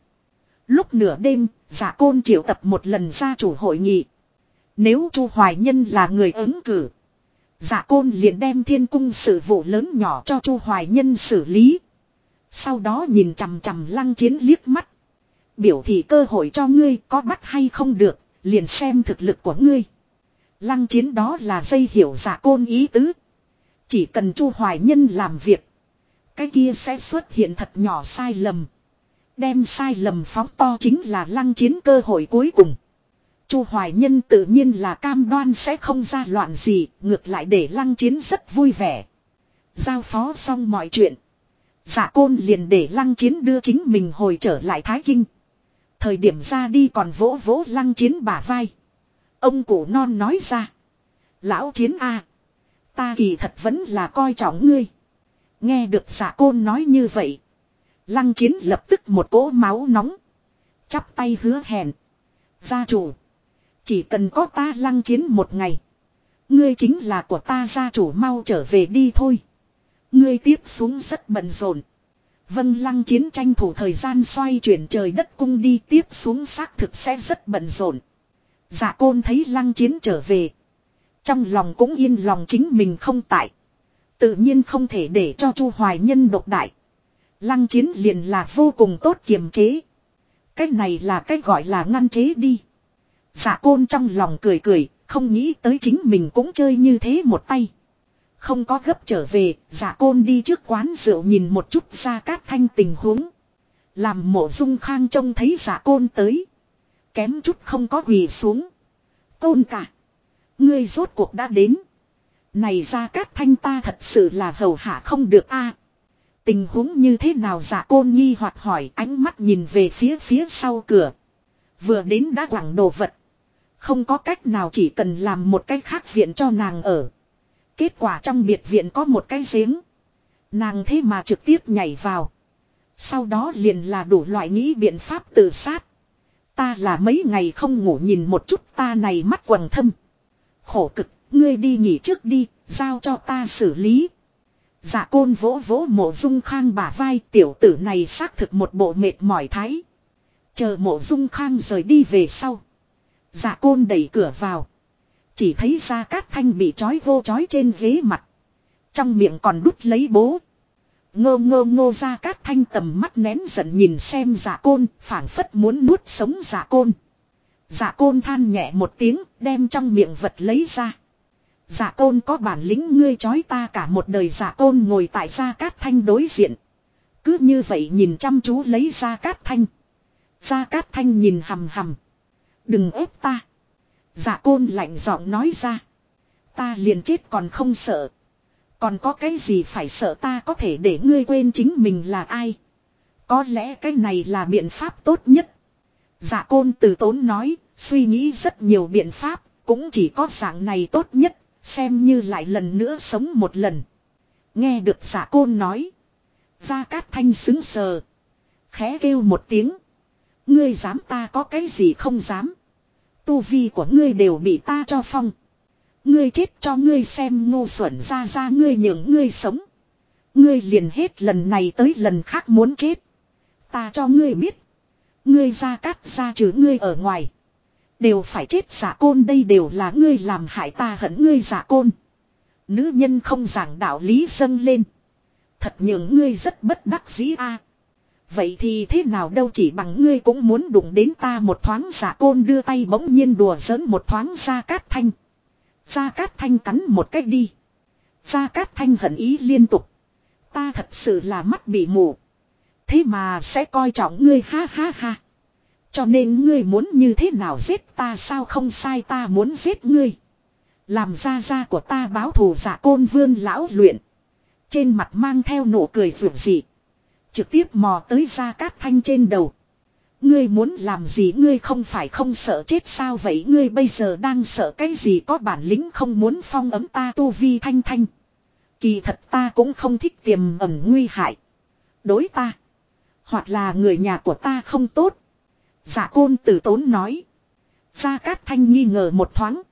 Lúc nửa đêm, giả côn triệu tập một lần ra chủ hội nghị. Nếu chu Hoài Nhân là người ứng cử. Giả côn liền đem thiên cung sự vụ lớn nhỏ cho chu Hoài Nhân xử lý. Sau đó nhìn chằm chằm lăng chiến liếc mắt. Biểu thị cơ hội cho ngươi có bắt hay không được, liền xem thực lực của ngươi. Lăng chiến đó là dây hiểu giả côn ý tứ. Chỉ cần chu Hoài Nhân làm việc. Cái kia sẽ xuất hiện thật nhỏ sai lầm. Đem sai lầm phóng to chính là lăng chiến cơ hội cuối cùng. Chu Hoài Nhân tự nhiên là cam đoan sẽ không ra loạn gì, ngược lại để lăng chiến rất vui vẻ. Giao phó xong mọi chuyện. Giả dạ côn liền để lăng chiến đưa chính mình hồi trở lại Thái Kinh. Thời điểm ra đi còn vỗ vỗ lăng chiến bả vai. Ông cụ non nói ra. Lão chiến a Ta kỳ thật vẫn là coi trọng ngươi. Nghe được giả côn nói như vậy. Lăng chiến lập tức một cỗ máu nóng. Chắp tay hứa hẹn. Gia chủ. Chỉ cần có ta lăng chiến một ngày. Ngươi chính là của ta, gia chủ mau trở về đi thôi. Ngươi tiếp xuống rất bận rộn. Vân lăng chiến tranh thủ thời gian xoay chuyển trời đất cung đi tiếp xuống xác thực sẽ rất bận rộn. Dạ côn thấy lăng chiến trở về. Trong lòng cũng yên lòng chính mình không tại. Tự nhiên không thể để cho Chu Hoài Nhân độc đại. Lăng chiến liền là vô cùng tốt kiềm chế. Cách này là cách gọi là ngăn chế đi. Dạ côn trong lòng cười cười, không nghĩ tới chính mình cũng chơi như thế một tay. Không có gấp trở về, giả côn đi trước quán rượu nhìn một chút ra cát thanh tình huống. Làm mộ dung khang trông thấy giả côn tới. Kém chút không có quỳ xuống. Côn cả. Ngươi rốt cuộc đã đến. Này ra cát thanh ta thật sự là hầu hạ không được a. tình huống như thế nào giả côn nghi hoặc hỏi ánh mắt nhìn về phía phía sau cửa. Vừa đến đã quẳng đồ vật. Không có cách nào chỉ cần làm một cách khác viện cho nàng ở. Kết quả trong biệt viện có một cái giếng. Nàng thế mà trực tiếp nhảy vào. Sau đó liền là đủ loại nghĩ biện pháp tự sát. Ta là mấy ngày không ngủ nhìn một chút ta này mắt quầng thâm. Khổ cực, ngươi đi nghỉ trước đi, giao cho ta xử lý. Dạ côn vỗ vỗ mộ dung khang bả vai tiểu tử này xác thực một bộ mệt mỏi thái. Chờ mộ dung khang rời đi về sau. Dạ côn đẩy cửa vào. Chỉ thấy ra cát thanh bị trói vô trói trên ghế mặt. Trong miệng còn đút lấy bố. Ngô ngô ngô ra cát thanh tầm mắt nén giận nhìn xem giả côn, phảng phất muốn nuốt sống giả côn. giả côn than nhẹ một tiếng, đem trong miệng vật lấy ra. giả côn có bản lĩnh ngươi chói ta cả một đời giả côn ngồi tại gia cát thanh đối diện. Cứ như vậy nhìn chăm chú lấy gia cát thanh. Gia cát thanh nhìn hầm hầm. Đừng ép ta. Dạ côn lạnh giọng nói ra. Ta liền chết còn không sợ. Còn có cái gì phải sợ ta có thể để ngươi quên chính mình là ai. Có lẽ cái này là biện pháp tốt nhất. Dạ côn từ tốn nói, suy nghĩ rất nhiều biện pháp, cũng chỉ có dạng này tốt nhất, xem như lại lần nữa sống một lần. Nghe được dạ côn nói. Gia Cát Thanh xứng sờ. Khẽ kêu một tiếng. Ngươi dám ta có cái gì không dám. Tu vi của ngươi đều bị ta cho phong. Ngươi chết cho ngươi xem ngu xuẩn ra ra ngươi những ngươi sống. Ngươi liền hết lần này tới lần khác muốn chết. Ta cho ngươi biết. Ngươi ra cắt ra chứ ngươi ở ngoài. Đều phải chết giả côn đây đều là ngươi làm hại ta hận ngươi giả côn. Nữ nhân không giảng đạo lý dâng lên. Thật những ngươi rất bất đắc dĩ a. Vậy thì thế nào đâu chỉ bằng ngươi cũng muốn đụng đến ta một thoáng giả côn đưa tay bỗng nhiên đùa giỡn một thoáng ra cát thanh. Ra cát thanh cắn một cách đi. Ra cát thanh hận ý liên tục. Ta thật sự là mắt bị mù. Thế mà sẽ coi trọng ngươi, ha ha ha. Cho nên ngươi muốn như thế nào giết ta sao không sai ta muốn giết ngươi. Làm ra ra của ta báo thù giả côn vương lão luyện. Trên mặt mang theo nụ cười vượt dị. Trực tiếp mò tới ra cát thanh trên đầu. Ngươi muốn làm gì ngươi không phải không sợ chết sao vậy ngươi bây giờ đang sợ cái gì có bản lĩnh không muốn phong ấm ta tu vi thanh thanh. Kỳ thật ta cũng không thích tiềm ẩn nguy hại. Đối ta. Hoặc là người nhà của ta không tốt. Giả côn tử tốn nói. Gia Cát Thanh nghi ngờ một thoáng.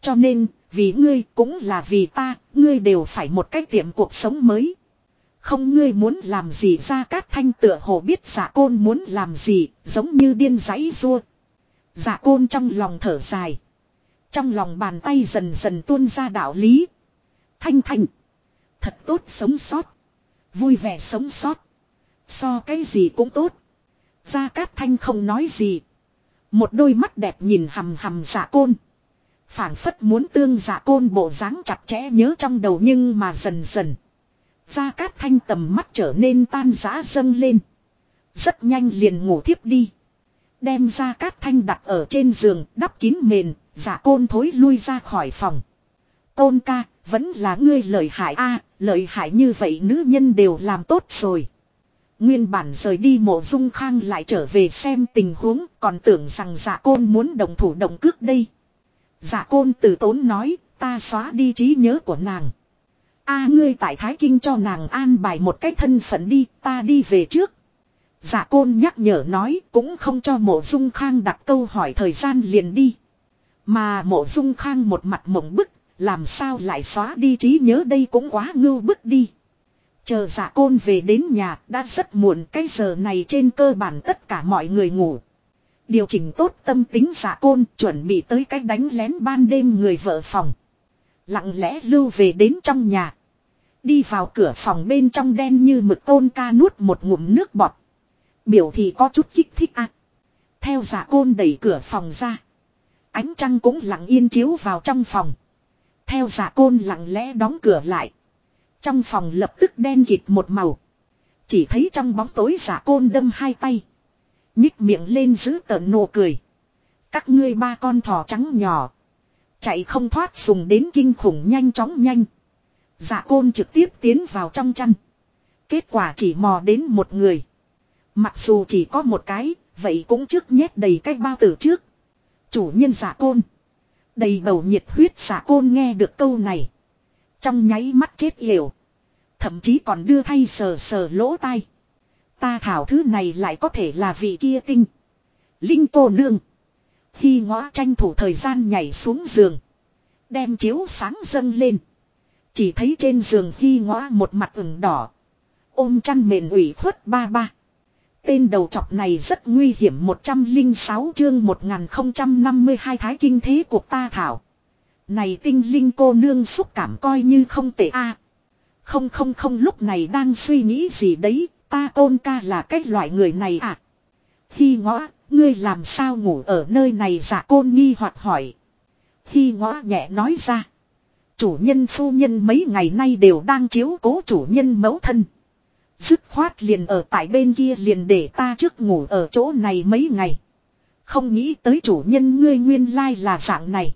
Cho nên, vì ngươi cũng là vì ta, ngươi đều phải một cách tiệm cuộc sống mới. Không ngươi muốn làm gì ra cát thanh tựa hồ biết giả côn muốn làm gì, giống như điên giấy rua. Giả côn trong lòng thở dài. Trong lòng bàn tay dần dần tuôn ra đạo lý. Thanh thanh. Thật tốt sống sót. Vui vẻ sống sót. So cái gì cũng tốt. Gia Cát Thanh không nói gì. Một đôi mắt đẹp nhìn hầm hầm giả côn. phảng phất muốn tương giả côn bộ dáng chặt chẽ nhớ trong đầu nhưng mà dần dần. Gia Cát Thanh tầm mắt trở nên tan rã dâng lên. Rất nhanh liền ngủ thiếp đi. Đem Gia Cát Thanh đặt ở trên giường, đắp kín mền, giả côn thối lui ra khỏi phòng. Côn ca, vẫn là ngươi lợi hại a lợi hại như vậy nữ nhân đều làm tốt rồi. Nguyên bản rời đi mộ dung khang lại trở về xem tình huống, còn tưởng rằng giả côn muốn đồng thủ đồng cước đây. Giả côn từ tốn nói, ta xóa đi trí nhớ của nàng a ngươi tại Thái Kinh cho nàng an bài một cái thân phận đi, ta đi về trước. Dạ côn nhắc nhở nói cũng không cho mộ dung khang đặt câu hỏi thời gian liền đi. Mà mộ dung khang một mặt mộng bức, làm sao lại xóa đi trí nhớ đây cũng quá ngưu bức đi. Chờ dạ côn về đến nhà đã rất muộn cái giờ này trên cơ bản tất cả mọi người ngủ. Điều chỉnh tốt tâm tính dạ côn chuẩn bị tới cách đánh lén ban đêm người vợ phòng. Lặng lẽ lưu về đến trong nhà. Đi vào cửa phòng bên trong đen như mực tôn ca nuốt một ngụm nước bọt. Biểu thì có chút kích thích ạ. Theo giả côn đẩy cửa phòng ra. Ánh trăng cũng lặng yên chiếu vào trong phòng. Theo giả côn lặng lẽ đóng cửa lại. Trong phòng lập tức đen kịt một màu. Chỉ thấy trong bóng tối giả côn đâm hai tay. Nhích miệng lên giữ tợn nụ cười. Các ngươi ba con thỏ trắng nhỏ. Chạy không thoát dùng đến kinh khủng nhanh chóng nhanh. Dạ côn trực tiếp tiến vào trong chăn. Kết quả chỉ mò đến một người. Mặc dù chỉ có một cái, vậy cũng trước nhét đầy cái bao tử trước. Chủ nhân giả côn. Đầy bầu nhiệt huyết giả côn nghe được câu này. Trong nháy mắt chết hiểu. Thậm chí còn đưa thay sờ sờ lỗ tai. Ta thảo thứ này lại có thể là vị kia tinh. Linh cô nương. Khi ngõ tranh thủ thời gian nhảy xuống giường. Đem chiếu sáng dâng lên. Chỉ thấy trên giường khi ngõ một mặt ửng đỏ. Ôm chăn mền ủy khuất ba ba. Tên đầu trọc này rất nguy hiểm 106 chương 1052 thái kinh thế cuộc ta thảo. Này tinh linh cô nương xúc cảm coi như không tệ a. Không không không lúc này đang suy nghĩ gì đấy, ta tôn ca là cái loại người này à. Khi ngõ, ngươi làm sao ngủ ở nơi này giả dạ côn nghi hoặc hỏi. Khi ngõ nhẹ nói ra. Chủ nhân phu nhân mấy ngày nay đều đang chiếu cố chủ nhân mẫu thân. Dứt khoát liền ở tại bên kia liền để ta trước ngủ ở chỗ này mấy ngày. Không nghĩ tới chủ nhân ngươi nguyên lai là dạng này.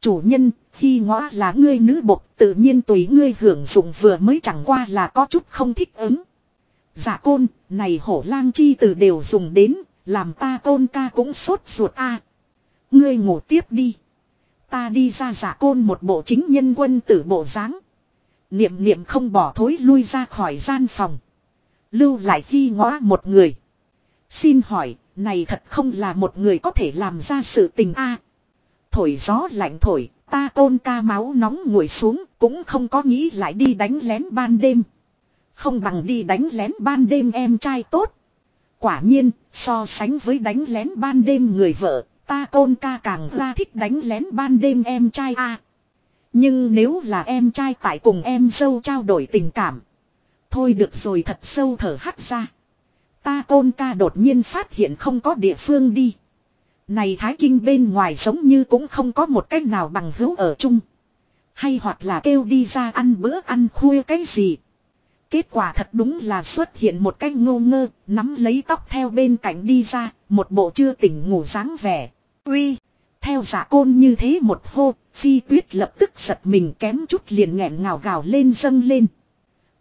Chủ nhân, khi ngõ là ngươi nữ bộc tự nhiên tùy ngươi hưởng dụng vừa mới chẳng qua là có chút không thích ứng. Dạ côn, này hổ lang chi từ đều dùng đến, làm ta côn ca cũng sốt ruột a. Ngươi ngủ tiếp đi. Ta đi ra giả côn một bộ chính nhân quân tử bộ dáng Niệm niệm không bỏ thối lui ra khỏi gian phòng. Lưu lại khi ngõ một người. Xin hỏi, này thật không là một người có thể làm ra sự tình a Thổi gió lạnh thổi, ta tôn ca máu nóng ngồi xuống, cũng không có nghĩ lại đi đánh lén ban đêm. Không bằng đi đánh lén ban đêm em trai tốt. Quả nhiên, so sánh với đánh lén ban đêm người vợ, Ta côn ca càng ra thích đánh lén ban đêm em trai a. Nhưng nếu là em trai tại cùng em dâu trao đổi tình cảm. Thôi được rồi thật sâu thở hắt ra. Ta côn ca đột nhiên phát hiện không có địa phương đi. Này Thái Kinh bên ngoài giống như cũng không có một cách nào bằng hữu ở chung. Hay hoặc là kêu đi ra ăn bữa ăn khuya cái gì. Kết quả thật đúng là xuất hiện một cách ngô ngơ, nắm lấy tóc theo bên cạnh đi ra, một bộ chưa tỉnh ngủ dáng vẻ. Uy, theo giả côn như thế một hô, phi tuyết lập tức giật mình kém chút liền nghẹn ngào gào lên dâng lên.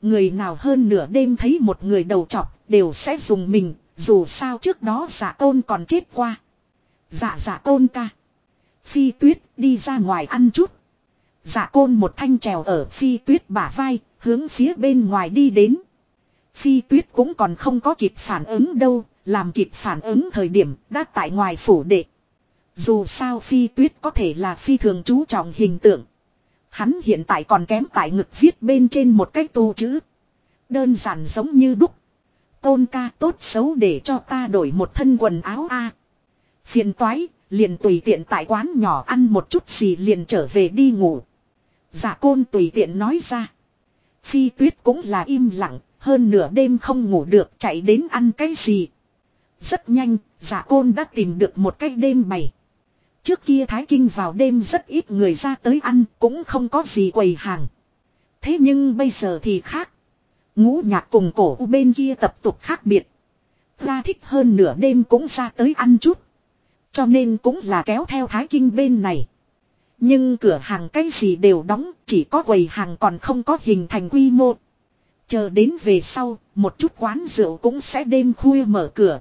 Người nào hơn nửa đêm thấy một người đầu trọc đều sẽ dùng mình, dù sao trước đó giả côn còn chết qua. Giả giả côn ca. Phi tuyết đi ra ngoài ăn chút. Giả côn một thanh trèo ở phi tuyết bả vai, hướng phía bên ngoài đi đến. Phi tuyết cũng còn không có kịp phản ứng đâu, làm kịp phản ứng thời điểm đã tại ngoài phủ đệ. Dù sao phi tuyết có thể là phi thường chú trọng hình tượng. Hắn hiện tại còn kém tại ngực viết bên trên một cái tu chữ. Đơn giản giống như đúc. Tôn ca tốt xấu để cho ta đổi một thân quần áo a. Phiền toái, liền tùy tiện tại quán nhỏ ăn một chút gì liền trở về đi ngủ. Giả dạ côn tùy tiện nói ra. Phi tuyết cũng là im lặng, hơn nửa đêm không ngủ được chạy đến ăn cái gì. Rất nhanh, giả dạ côn đã tìm được một cái đêm bày. Trước kia Thái Kinh vào đêm rất ít người ra tới ăn cũng không có gì quầy hàng. Thế nhưng bây giờ thì khác. Ngũ nhạc cùng cổ u bên kia tập tục khác biệt. Ra thích hơn nửa đêm cũng ra tới ăn chút. Cho nên cũng là kéo theo Thái Kinh bên này. Nhưng cửa hàng cái gì đều đóng, chỉ có quầy hàng còn không có hình thành quy mô. Chờ đến về sau, một chút quán rượu cũng sẽ đêm khuya mở cửa.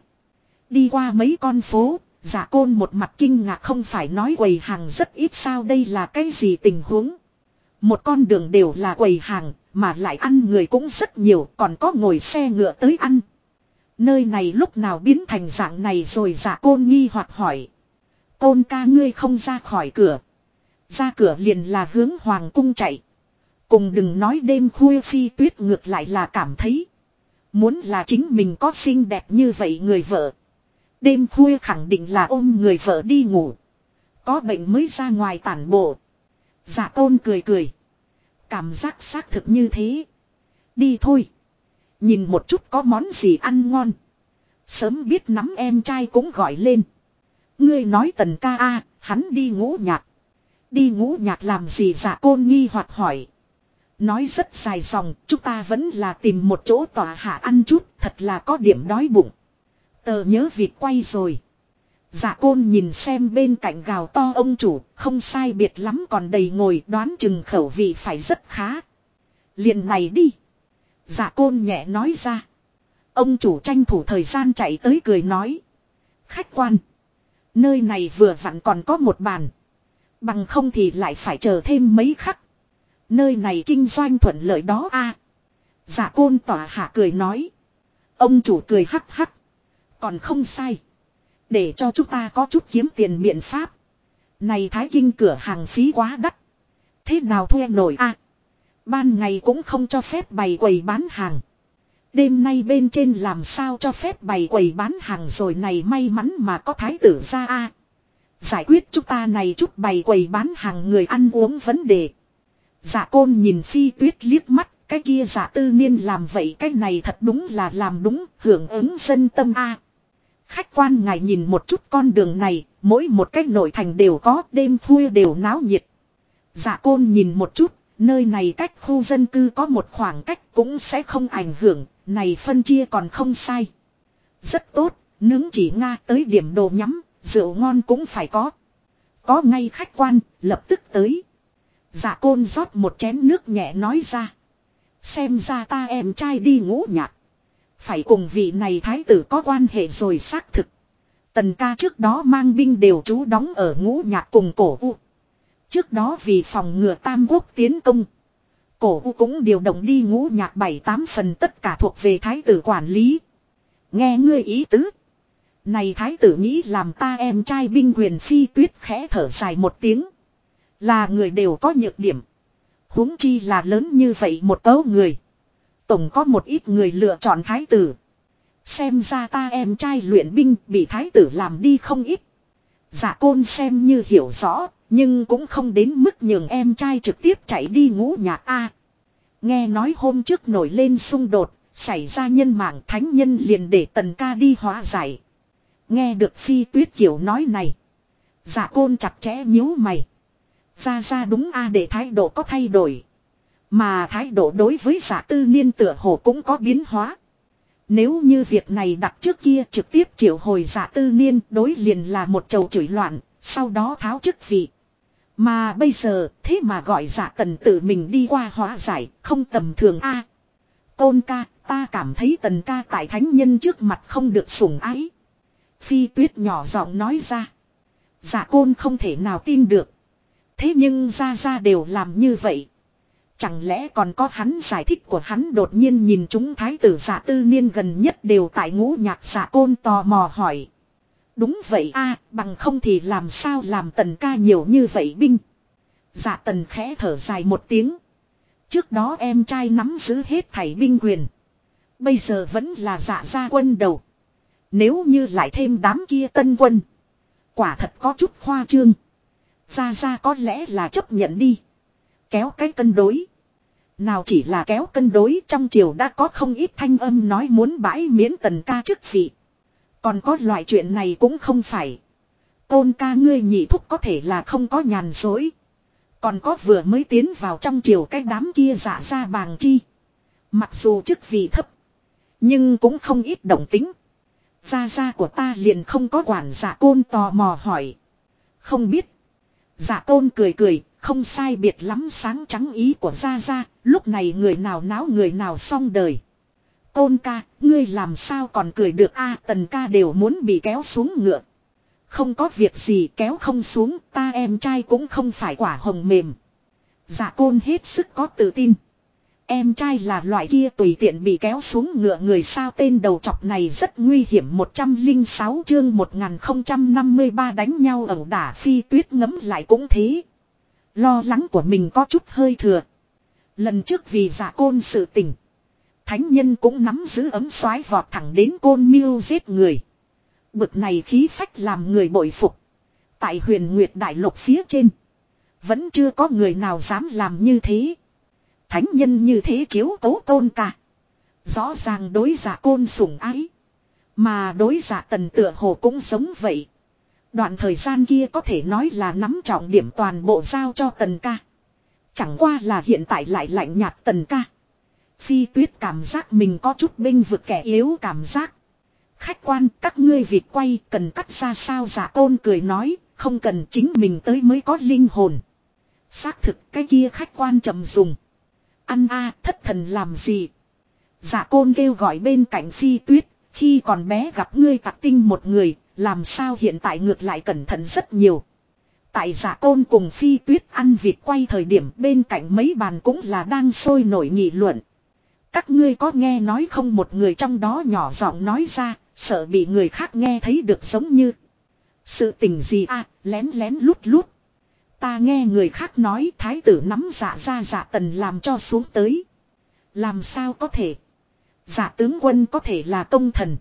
Đi qua mấy con phố, Giả côn một mặt kinh ngạc không phải nói quầy hàng rất ít sao đây là cái gì tình huống. Một con đường đều là quầy hàng, mà lại ăn người cũng rất nhiều, còn có ngồi xe ngựa tới ăn. Nơi này lúc nào biến thành dạng này rồi giả côn nghi hoặc hỏi. Côn ca ngươi không ra khỏi cửa. Ra cửa liền là hướng hoàng cung chạy. Cùng đừng nói đêm khuya phi tuyết ngược lại là cảm thấy. Muốn là chính mình có xinh đẹp như vậy người vợ. Đêm khuya khẳng định là ôm người vợ đi ngủ. Có bệnh mới ra ngoài tản bộ. Dạ tôn cười cười. Cảm giác xác thực như thế. Đi thôi. Nhìn một chút có món gì ăn ngon. Sớm biết nắm em trai cũng gọi lên. Ngươi nói tần ca a, hắn đi ngũ nhạc. Đi ngũ nhạc làm gì dạ côn nghi hoặc hỏi. Nói rất dài dòng, chúng ta vẫn là tìm một chỗ tòa hạ ăn chút, thật là có điểm đói bụng. Tờ nhớ việc quay rồi. Dạ côn nhìn xem bên cạnh gào to ông chủ, không sai biệt lắm còn đầy ngồi đoán chừng khẩu vị phải rất khá. liền này đi. Dạ côn nhẹ nói ra. Ông chủ tranh thủ thời gian chạy tới cười nói. Khách quan. Nơi này vừa vặn còn có một bàn. Bằng không thì lại phải chờ thêm mấy khắc. Nơi này kinh doanh thuận lợi đó a. À. Dạ côn tỏa hạ cười nói. Ông chủ cười hắc hắc. Còn không sai. Để cho chúng ta có chút kiếm tiền biện pháp. Này thái kinh cửa hàng phí quá đắt. Thế nào thuê nổi a? ban ngày cũng không cho phép bày quầy bán hàng. Đêm nay bên trên làm sao cho phép bày quầy bán hàng rồi này may mắn mà có thái tử ra a. Giải quyết chúng ta này chút bày quầy bán hàng người ăn uống vấn đề. Dạ côn nhìn phi tuyết liếc mắt, cái kia dạ tư niên làm vậy cái này thật đúng là làm đúng, hưởng ứng dân tâm a. Khách quan ngài nhìn một chút con đường này, mỗi một cái nội thành đều có, đêm khuya đều náo nhiệt. Dạ côn nhìn một chút, nơi này cách khu dân cư có một khoảng cách cũng sẽ không ảnh hưởng, này phân chia còn không sai. Rất tốt, nướng chỉ Nga tới điểm đồ nhắm, rượu ngon cũng phải có. Có ngay khách quan, lập tức tới. Dạ côn rót một chén nước nhẹ nói ra. Xem ra ta em trai đi ngũ nhạc. Phải cùng vị này thái tử có quan hệ rồi xác thực. Tần ca trước đó mang binh đều trú đóng ở ngũ nhạc cùng cổ u. Trước đó vì phòng ngừa tam quốc tiến công. Cổ u cũng điều động đi ngũ nhạc bảy tám phần tất cả thuộc về thái tử quản lý. Nghe ngươi ý tứ. Này thái tử nghĩ làm ta em trai binh quyền phi tuyết khẽ thở dài một tiếng. Là người đều có nhược điểm. huống chi là lớn như vậy một tấu người. Tổng có một ít người lựa chọn thái tử. Xem ra ta em trai luyện binh bị thái tử làm đi không ít. Giả côn xem như hiểu rõ, nhưng cũng không đến mức nhường em trai trực tiếp chạy đi ngũ nhạc A. Nghe nói hôm trước nổi lên xung đột, xảy ra nhân mạng thánh nhân liền để tần ca đi hóa giải. Nghe được phi tuyết kiểu nói này. Giả côn chặt chẽ nhíu mày. Ra ra đúng A để thái độ có thay đổi. Mà thái độ đối với giả tư niên tựa hồ cũng có biến hóa. Nếu như việc này đặt trước kia trực tiếp triệu hồi giả tư niên đối liền là một chầu chửi loạn, sau đó tháo chức vị. Mà bây giờ thế mà gọi giả tần tự mình đi qua hóa giải, không tầm thường a. Côn ca, ta cảm thấy tần ca tại thánh nhân trước mặt không được sủng ái. Phi tuyết nhỏ giọng nói ra. Giả côn không thể nào tin được. Thế nhưng ra ra đều làm như vậy. Chẳng lẽ còn có hắn giải thích của hắn đột nhiên nhìn chúng thái tử giả tư niên gần nhất đều tại ngũ nhạc giả côn tò mò hỏi. Đúng vậy a, bằng không thì làm sao làm tần ca nhiều như vậy binh. Giả tần khẽ thở dài một tiếng. Trước đó em trai nắm giữ hết thảy binh quyền. Bây giờ vẫn là giả gia quân đầu. Nếu như lại thêm đám kia tân quân. Quả thật có chút khoa trương. Ra ra có lẽ là chấp nhận đi. Kéo cái cân đối. Nào chỉ là kéo cân đối trong triều đã có không ít thanh âm nói muốn bãi miễn tần ca chức vị. Còn có loại chuyện này cũng không phải. Côn ca ngươi nhị thúc có thể là không có nhàn dối. Còn có vừa mới tiến vào trong triều cái đám kia giả ra bàng chi. Mặc dù chức vị thấp. Nhưng cũng không ít động tính. Gia gia của ta liền không có quản giả côn tò mò hỏi. Không biết. Giả tôn cười cười, không sai biệt lắm sáng trắng ý của Gia Gia, lúc này người nào náo người nào xong đời. Tôn ca, ngươi làm sao còn cười được a tần ca đều muốn bị kéo xuống ngựa. Không có việc gì kéo không xuống, ta em trai cũng không phải quả hồng mềm. Giả côn hết sức có tự tin. Em trai là loại kia tùy tiện bị kéo xuống ngựa người sao tên đầu chọc này rất nguy hiểm 106 chương 1053 đánh nhau ẩu đả phi tuyết ngấm lại cũng thế. Lo lắng của mình có chút hơi thừa. Lần trước vì giả côn sự tình. Thánh nhân cũng nắm giữ ấm xoái vọt thẳng đến côn miêu giết người. Bực này khí phách làm người bội phục. Tại huyền Nguyệt Đại Lục phía trên. Vẫn chưa có người nào dám làm như thế. Thánh nhân như thế chiếu cố tôn cả. Rõ ràng đối giả côn sủng ái. Mà đối giả tần tựa hồ cũng sống vậy. Đoạn thời gian kia có thể nói là nắm trọng điểm toàn bộ giao cho tần ca. Chẳng qua là hiện tại lại lạnh nhạt tần ca. Phi tuyết cảm giác mình có chút binh vực kẻ yếu cảm giác. Khách quan, các ngươi việc quay, cần cắt ra sao giả côn cười nói, không cần, chính mình tới mới có linh hồn. Xác thực, cái kia khách quan trầm dùng. Ăn a thất thần làm gì. Dạ côn kêu gọi bên cạnh phi tuyết. Khi còn bé gặp ngươi tặc tinh một người. Làm sao hiện tại ngược lại cẩn thận rất nhiều. Tại giả côn cùng phi tuyết ăn vịt quay thời điểm bên cạnh mấy bàn cũng là đang sôi nổi nghị luận. Các ngươi có nghe nói không một người trong đó nhỏ giọng nói ra, sợ bị người khác nghe thấy được giống như. Sự tình gì a lén lén lút lút. Ta nghe người khác nói thái tử nắm dạ ra dạ tần làm cho xuống tới. Làm sao có thể. Dạ tướng quân có thể là công thần.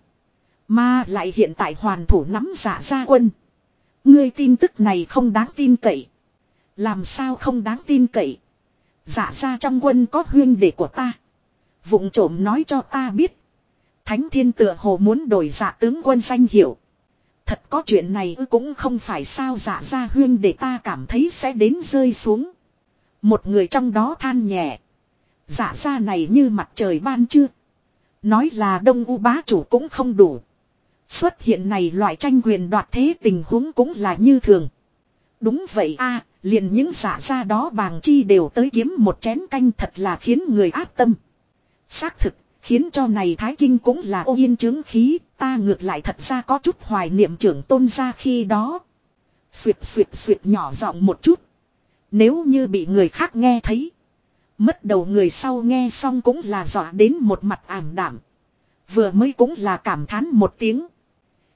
Mà lại hiện tại hoàn thủ nắm dạ ra quân. Ngươi tin tức này không đáng tin cậy. Làm sao không đáng tin cậy. Dạ ra trong quân có huyên đệ của ta. Vụng trộm nói cho ta biết. Thánh thiên tựa hồ muốn đổi dạ tướng quân danh hiệu. Thật có chuyện này cũng không phải sao dạ ra huyên để ta cảm thấy sẽ đến rơi xuống. Một người trong đó than nhẹ. Dạ ra này như mặt trời ban chưa. Nói là đông u bá chủ cũng không đủ. Xuất hiện này loại tranh quyền đoạt thế tình huống cũng là như thường. Đúng vậy a liền những giả ra đó bàng chi đều tới kiếm một chén canh thật là khiến người áp tâm. Xác thực, khiến cho này Thái Kinh cũng là ô yên chứng khí, ta ngược lại thật ra có chút hoài niệm trưởng tôn ra khi đó. Xuyệt xuyệt xuyệt nhỏ giọng một chút. Nếu như bị người khác nghe thấy. Mất đầu người sau nghe xong cũng là dọa đến một mặt ảm đảm. Vừa mới cũng là cảm thán một tiếng.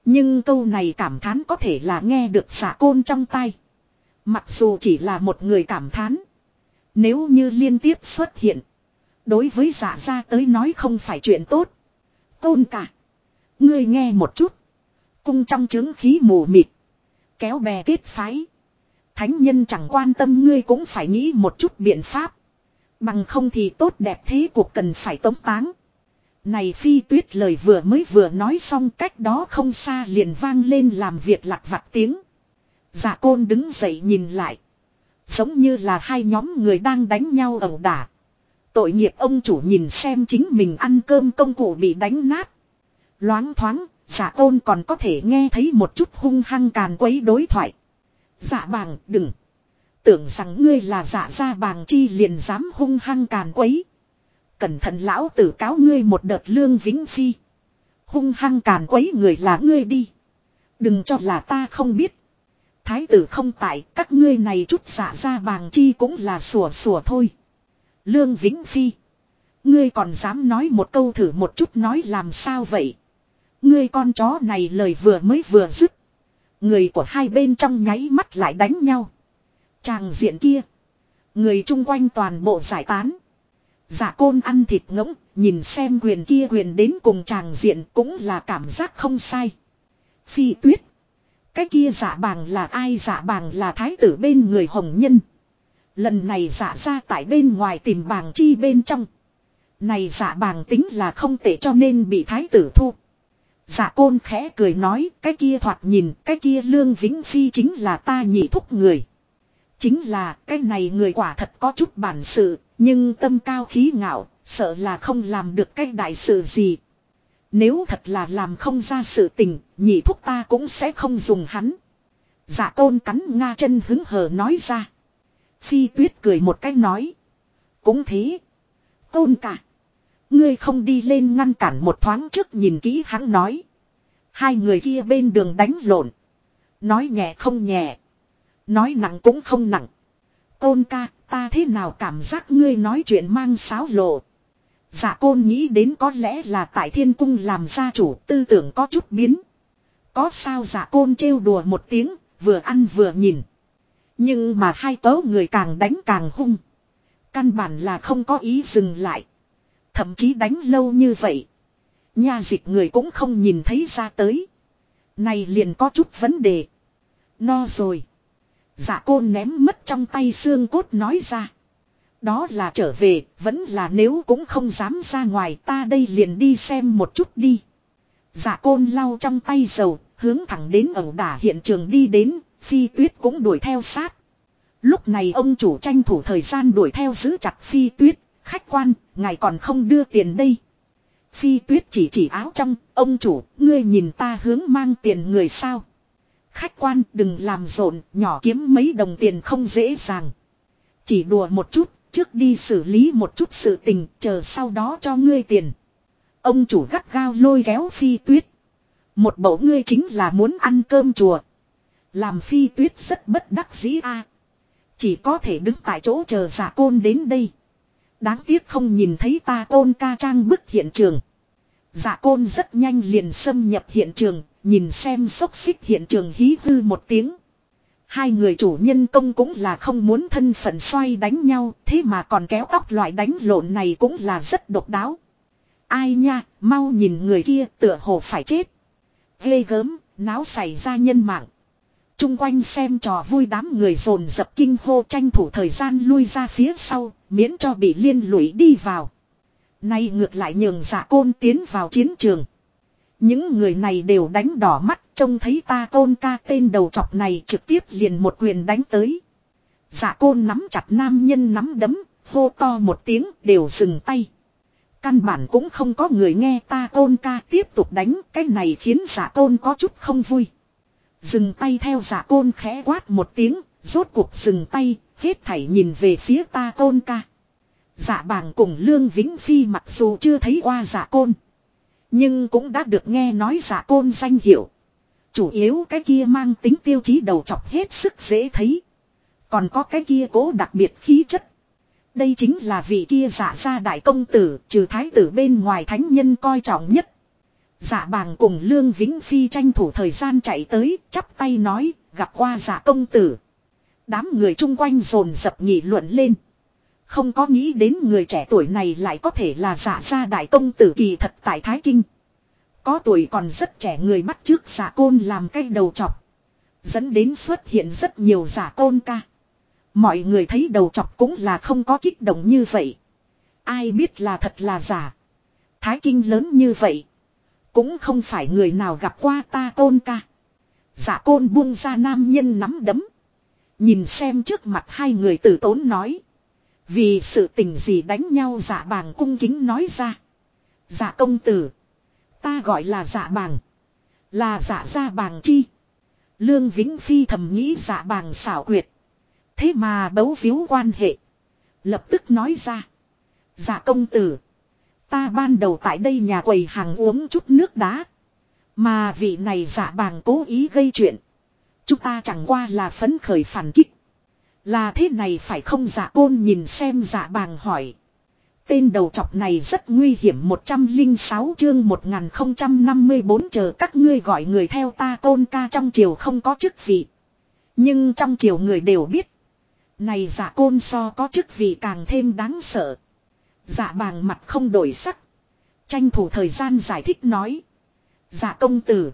Nhưng câu này cảm thán có thể là nghe được xả côn trong tay. Mặc dù chỉ là một người cảm thán. Nếu như liên tiếp xuất hiện. Đối với giả ra tới nói không phải chuyện tốt. Côn cả. Ngươi nghe một chút. Cung trong chứng khí mù mịt. Kéo bè kết phái. Thánh nhân chẳng quan tâm ngươi cũng phải nghĩ một chút biện pháp. Bằng không thì tốt đẹp thế cuộc cần phải tống táng. Này phi tuyết lời vừa mới vừa nói xong cách đó không xa liền vang lên làm việc lặt vặt tiếng. giả côn đứng dậy nhìn lại. Giống như là hai nhóm người đang đánh nhau ẩu đả. Tội nghiệp ông chủ nhìn xem chính mình ăn cơm công cụ bị đánh nát. Loáng thoáng, giả tôn còn có thể nghe thấy một chút hung hăng càn quấy đối thoại. Giả bàng, đừng. Tưởng rằng ngươi là giả ra bàng chi liền dám hung hăng càn quấy. Cẩn thận lão tử cáo ngươi một đợt lương vĩnh phi. Hung hăng càn quấy người là ngươi đi. Đừng cho là ta không biết. Thái tử không tại, các ngươi này chút giả ra bàng chi cũng là sủa sủa thôi. Lương Vĩnh Phi. Ngươi còn dám nói một câu thử một chút nói làm sao vậy. Ngươi con chó này lời vừa mới vừa dứt. Người của hai bên trong nháy mắt lại đánh nhau. Chàng diện kia. Người chung quanh toàn bộ giải tán. Giả dạ côn ăn thịt ngỗng, nhìn xem quyền kia quyền đến cùng chàng diện cũng là cảm giác không sai. Phi tuyết. Cái kia giả bàng là ai giả bàng là thái tử bên người hồng nhân. Lần này giả ra tại bên ngoài tìm bàng chi bên trong. Này giả bàng tính là không tệ cho nên bị thái tử thu. Giả côn khẽ cười nói, cái kia thoạt nhìn, cái kia lương vĩnh phi chính là ta nhị thúc người. Chính là, cái này người quả thật có chút bản sự, nhưng tâm cao khí ngạo, sợ là không làm được cái đại sự gì. Nếu thật là làm không ra sự tình, nhị thúc ta cũng sẽ không dùng hắn. Giả côn cắn nga chân hứng hờ nói ra. Phi tuyết cười một cách nói. Cũng thế. Tôn cả. Ngươi không đi lên ngăn cản một thoáng trước nhìn kỹ hắn nói. Hai người kia bên đường đánh lộn. Nói nhẹ không nhẹ. Nói nặng cũng không nặng. Côn ca, ta thế nào cảm giác ngươi nói chuyện mang sáo lộ. Dạ côn nghĩ đến có lẽ là tại thiên cung làm gia chủ tư tưởng có chút biến. Có sao dạ côn trêu đùa một tiếng, vừa ăn vừa nhìn. Nhưng mà hai tớ người càng đánh càng hung. Căn bản là không có ý dừng lại. Thậm chí đánh lâu như vậy. Nha dịch người cũng không nhìn thấy ra tới. Này liền có chút vấn đề. No rồi. Dạ côn ném mất trong tay xương cốt nói ra. Đó là trở về, vẫn là nếu cũng không dám ra ngoài ta đây liền đi xem một chút đi. Dạ côn lau trong tay dầu, hướng thẳng đến ẩu đả hiện trường đi đến, phi tuyết cũng đuổi theo sát. Lúc này ông chủ tranh thủ thời gian đuổi theo giữ chặt phi tuyết, khách quan, ngài còn không đưa tiền đây. Phi tuyết chỉ chỉ áo trong, ông chủ, ngươi nhìn ta hướng mang tiền người sao. Khách quan đừng làm rộn, nhỏ kiếm mấy đồng tiền không dễ dàng. Chỉ đùa một chút, trước đi xử lý một chút sự tình, chờ sau đó cho ngươi tiền. Ông chủ gắt gao lôi kéo phi tuyết. Một bộ ngươi chính là muốn ăn cơm chùa. Làm phi tuyết rất bất đắc dĩ a à, Chỉ có thể đứng tại chỗ chờ giả côn đến đây. Đáng tiếc không nhìn thấy ta côn ca trang bức hiện trường. Giả côn rất nhanh liền xâm nhập hiện trường, nhìn xem xốc xích hiện trường hí hư một tiếng. Hai người chủ nhân công cũng là không muốn thân phận xoay đánh nhau, thế mà còn kéo tóc loại đánh lộn này cũng là rất độc đáo. Ai nha, mau nhìn người kia tựa hồ phải chết. Ghê gớm, náo xảy ra nhân mạng chung quanh xem trò vui đám người dồn dập kinh hô tranh thủ thời gian lui ra phía sau, miễn cho bị liên lụy đi vào. Nay ngược lại nhường giả côn tiến vào chiến trường. Những người này đều đánh đỏ mắt trông thấy ta côn ca tên đầu chọc này trực tiếp liền một quyền đánh tới. Giả côn nắm chặt nam nhân nắm đấm, hô to một tiếng đều dừng tay. Căn bản cũng không có người nghe ta côn ca tiếp tục đánh, cái này khiến giả côn có chút không vui. Dừng tay theo giả côn khẽ quát một tiếng, rốt cuộc dừng tay, hết thảy nhìn về phía ta côn ca. Giả bàng cùng Lương Vĩnh Phi mặc dù chưa thấy qua giả côn. Nhưng cũng đã được nghe nói giả côn danh hiệu. Chủ yếu cái kia mang tính tiêu chí đầu chọc hết sức dễ thấy. Còn có cái kia cố đặc biệt khí chất. Đây chính là vị kia giả ra đại công tử, trừ thái tử bên ngoài thánh nhân coi trọng nhất. Giả bàng cùng Lương Vĩnh Phi tranh thủ thời gian chạy tới, chắp tay nói, gặp qua giả công tử. Đám người chung quanh rồn dập nhị luận lên. Không có nghĩ đến người trẻ tuổi này lại có thể là dạ giả ra đại công tử kỳ thật tại Thái Kinh. Có tuổi còn rất trẻ người bắt trước giả côn làm cái đầu chọc. Dẫn đến xuất hiện rất nhiều giả côn ca. Mọi người thấy đầu chọc cũng là không có kích động như vậy. Ai biết là thật là giả. Thái kinh lớn như vậy. Cũng không phải người nào gặp qua ta côn ca. Giả côn buông ra nam nhân nắm đấm. Nhìn xem trước mặt hai người tử tốn nói. Vì sự tình gì đánh nhau giả bàng cung kính nói ra. Giả công tử. Ta gọi là giả bàng. Là giả gia bàng chi. Lương Vĩnh Phi thầm nghĩ giả bàng xảo quyệt. Thế mà bấu víu quan hệ. Lập tức nói ra. Dạ công tử. Ta ban đầu tại đây nhà quầy hàng uống chút nước đá. Mà vị này giả bàng cố ý gây chuyện. Chúng ta chẳng qua là phấn khởi phản kích. Là thế này phải không giả côn nhìn xem giả bàng hỏi. Tên đầu chọc này rất nguy hiểm 106 chương 1054 chờ các ngươi gọi người theo ta côn ca trong triều không có chức vị. Nhưng trong triều người đều biết. Này giả côn so có chức vị càng thêm đáng sợ dạ bàng mặt không đổi sắc. Tranh thủ thời gian giải thích nói. dạ công tử.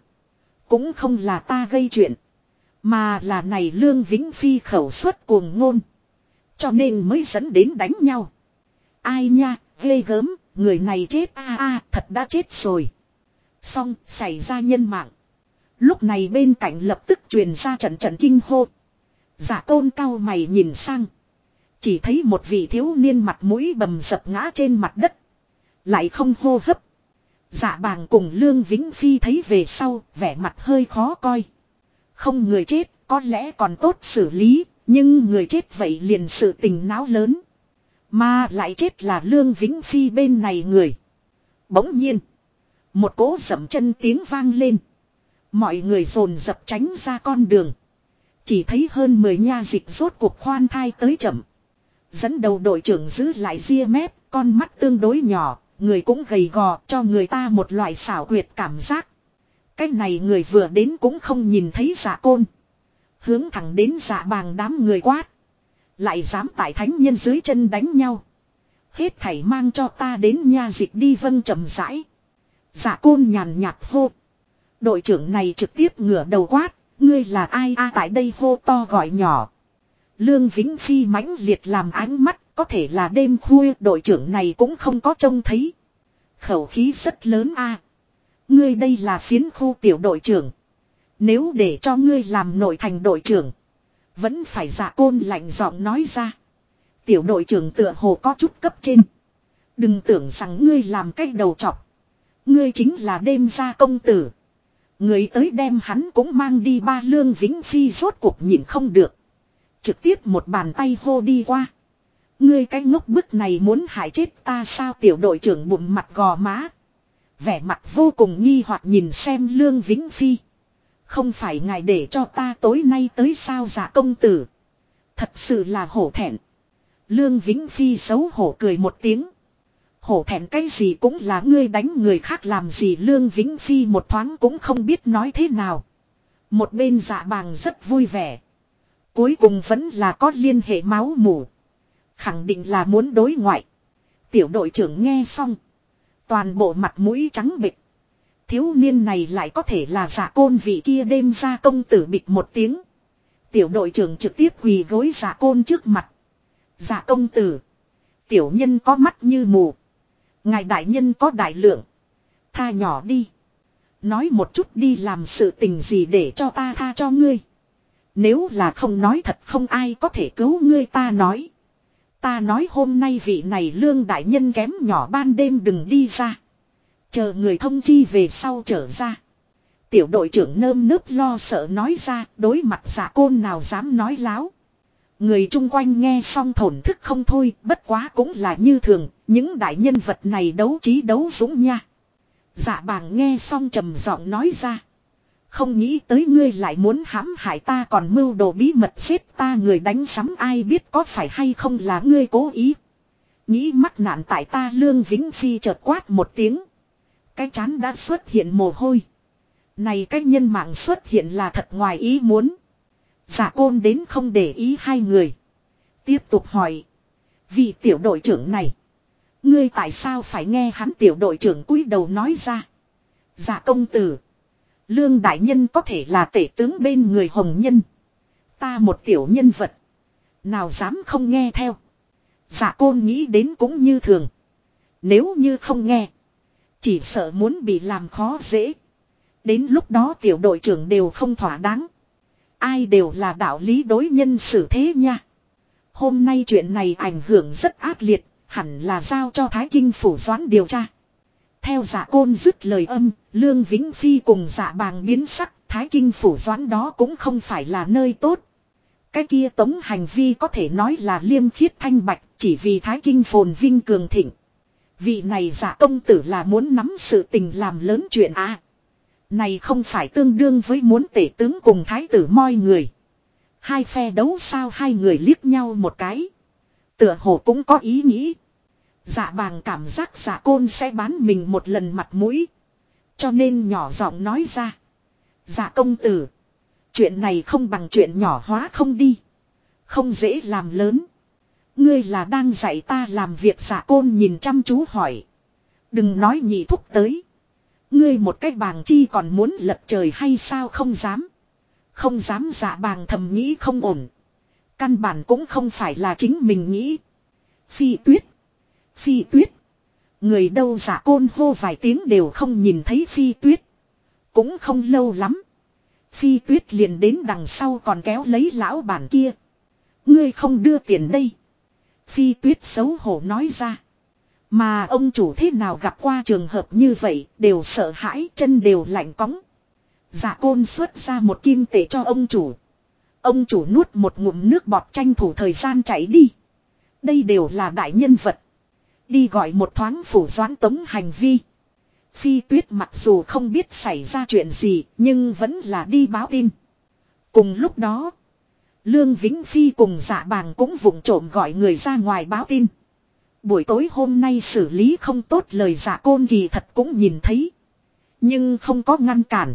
Cũng không là ta gây chuyện. Mà là này lương vĩnh phi khẩu suất cuồng ngôn. Cho nên mới dẫn đến đánh nhau. Ai nha, ghê gớm, người này chết a a thật đã chết rồi. Xong, xảy ra nhân mạng. Lúc này bên cạnh lập tức truyền ra trận trận kinh hô. Giả tôn cao mày nhìn sang. Chỉ thấy một vị thiếu niên mặt mũi bầm sập ngã trên mặt đất. Lại không hô hấp. Dạ bàng cùng Lương Vĩnh Phi thấy về sau, vẻ mặt hơi khó coi. Không người chết, có lẽ còn tốt xử lý, nhưng người chết vậy liền sự tình não lớn. Mà lại chết là Lương Vĩnh Phi bên này người. Bỗng nhiên, một cỗ dậm chân tiếng vang lên. Mọi người dồn dập tránh ra con đường. Chỉ thấy hơn 10 nha dịch rốt cuộc khoan thai tới chậm. Dẫn đầu đội trưởng giữ lại ria mép, con mắt tương đối nhỏ, người cũng gầy gò cho người ta một loại xảo quyệt cảm giác. Cái này người vừa đến cũng không nhìn thấy giả côn. Hướng thẳng đến giả bàng đám người quát. Lại dám tại thánh nhân dưới chân đánh nhau. Hết thảy mang cho ta đến nha dịch đi vân chậm rãi. Giả côn nhàn nhạt hô. Đội trưởng này trực tiếp ngửa đầu quát. Ngươi là ai a tại đây hô to gọi nhỏ. Lương Vĩnh Phi mãnh liệt làm ánh mắt. Có thể là đêm khuya, đội trưởng này cũng không có trông thấy. Khẩu khí rất lớn a. Ngươi đây là phiến khu tiểu đội trưởng. Nếu để cho ngươi làm nội thành đội trưởng. Vẫn phải giả côn lạnh giọng nói ra. Tiểu đội trưởng tựa hồ có chút cấp trên. Đừng tưởng rằng ngươi làm cách đầu chọc. Ngươi chính là đêm gia công tử. Người tới đem hắn cũng mang đi ba lương vĩnh phi rốt cuộc nhìn không được. Trực tiếp một bàn tay hô đi qua. Ngươi cái ngốc bức này muốn hại chết ta sao tiểu đội trưởng bụng mặt gò má. Vẻ mặt vô cùng nghi hoặc nhìn xem lương vĩnh phi. Không phải ngài để cho ta tối nay tới sao giả công tử. Thật sự là hổ thẹn. Lương Vĩnh Phi xấu hổ cười một tiếng. Hổ thẹn cái gì cũng là ngươi đánh người khác làm gì Lương Vĩnh Phi một thoáng cũng không biết nói thế nào. Một bên dạ bàng rất vui vẻ. Cuối cùng vẫn là có liên hệ máu mủ. Khẳng định là muốn đối ngoại. Tiểu đội trưởng nghe xong. Toàn bộ mặt mũi trắng bịch. Thiếu niên này lại có thể là giả côn vị kia đêm ra công tử bịch một tiếng. Tiểu đội trưởng trực tiếp quỳ gối giả côn trước mặt. Giả công tử. Tiểu nhân có mắt như mù. Ngài đại nhân có đại lượng. Tha nhỏ đi. Nói một chút đi làm sự tình gì để cho ta tha cho ngươi. Nếu là không nói thật không ai có thể cứu ngươi ta nói. Ta nói hôm nay vị này lương đại nhân kém nhỏ ban đêm đừng đi ra. Chờ người thông chi về sau trở ra. Tiểu đội trưởng nơm nớp lo sợ nói ra đối mặt giả côn nào dám nói láo. Người chung quanh nghe xong thổn thức không thôi, bất quá cũng là như thường, những đại nhân vật này đấu trí đấu dũng nha. Dạ bàng nghe xong trầm giọng nói ra. Không nghĩ tới ngươi lại muốn hãm hại ta còn mưu đồ bí mật xếp ta người đánh sắm ai biết có phải hay không là ngươi cố ý. Nghĩ mắc nạn tại ta lương vĩnh phi chợt quát một tiếng. Cái chán đã xuất hiện mồ hôi. Này cái nhân mạng xuất hiện là thật ngoài ý muốn. Giả côn đến không để ý hai người. Tiếp tục hỏi. Vị tiểu đội trưởng này. Ngươi tại sao phải nghe hắn tiểu đội trưởng cúi đầu nói ra. Giả công tử. Lương đại nhân có thể là tể tướng bên người hồng nhân. Ta một tiểu nhân vật. Nào dám không nghe theo. Giả côn nghĩ đến cũng như thường. Nếu như không nghe. Chỉ sợ muốn bị làm khó dễ. Đến lúc đó tiểu đội trưởng đều không thỏa đáng. Ai đều là đạo lý đối nhân xử thế nha. Hôm nay chuyện này ảnh hưởng rất ác liệt, hẳn là giao cho Thái Kinh phủ doãn điều tra. Theo giả côn dứt lời âm, Lương Vĩnh Phi cùng giả bàng biến sắc, Thái Kinh phủ doãn đó cũng không phải là nơi tốt. Cái kia tống hành vi có thể nói là liêm khiết thanh bạch, chỉ vì Thái Kinh phồn vinh cường thịnh. Vị này giả công tử là muốn nắm sự tình làm lớn chuyện à. Này không phải tương đương với muốn tể tướng cùng thái tử moi người. Hai phe đấu sao hai người liếc nhau một cái. Tựa hồ cũng có ý nghĩ. Dạ bàng cảm giác dạ côn sẽ bán mình một lần mặt mũi. Cho nên nhỏ giọng nói ra. Dạ công tử. Chuyện này không bằng chuyện nhỏ hóa không đi. Không dễ làm lớn. Ngươi là đang dạy ta làm việc giả côn nhìn chăm chú hỏi. Đừng nói nhị thúc tới. Ngươi một cách bàng chi còn muốn lật trời hay sao không dám. Không dám giả bàng thầm nghĩ không ổn. Căn bản cũng không phải là chính mình nghĩ. Phi tuyết. Phi tuyết. Người đâu giả côn hô vài tiếng đều không nhìn thấy phi tuyết. Cũng không lâu lắm. Phi tuyết liền đến đằng sau còn kéo lấy lão bản kia. Ngươi không đưa tiền đây. Phi tuyết xấu hổ nói ra. Mà ông chủ thế nào gặp qua trường hợp như vậy, đều sợ hãi, chân đều lạnh cóng. giả côn xuất ra một kim tệ cho ông chủ. Ông chủ nuốt một ngụm nước bọt tranh thủ thời gian chạy đi. Đây đều là đại nhân vật. Đi gọi một thoáng phủ doãn tống hành vi. Phi tuyết mặc dù không biết xảy ra chuyện gì nhưng vẫn là đi báo tin. Cùng lúc đó, Lương Vĩnh Phi cùng dạ bàng cũng vụng trộm gọi người ra ngoài báo tin. Buổi tối hôm nay xử lý không tốt lời dạ côn kỳ thật cũng nhìn thấy. Nhưng không có ngăn cản.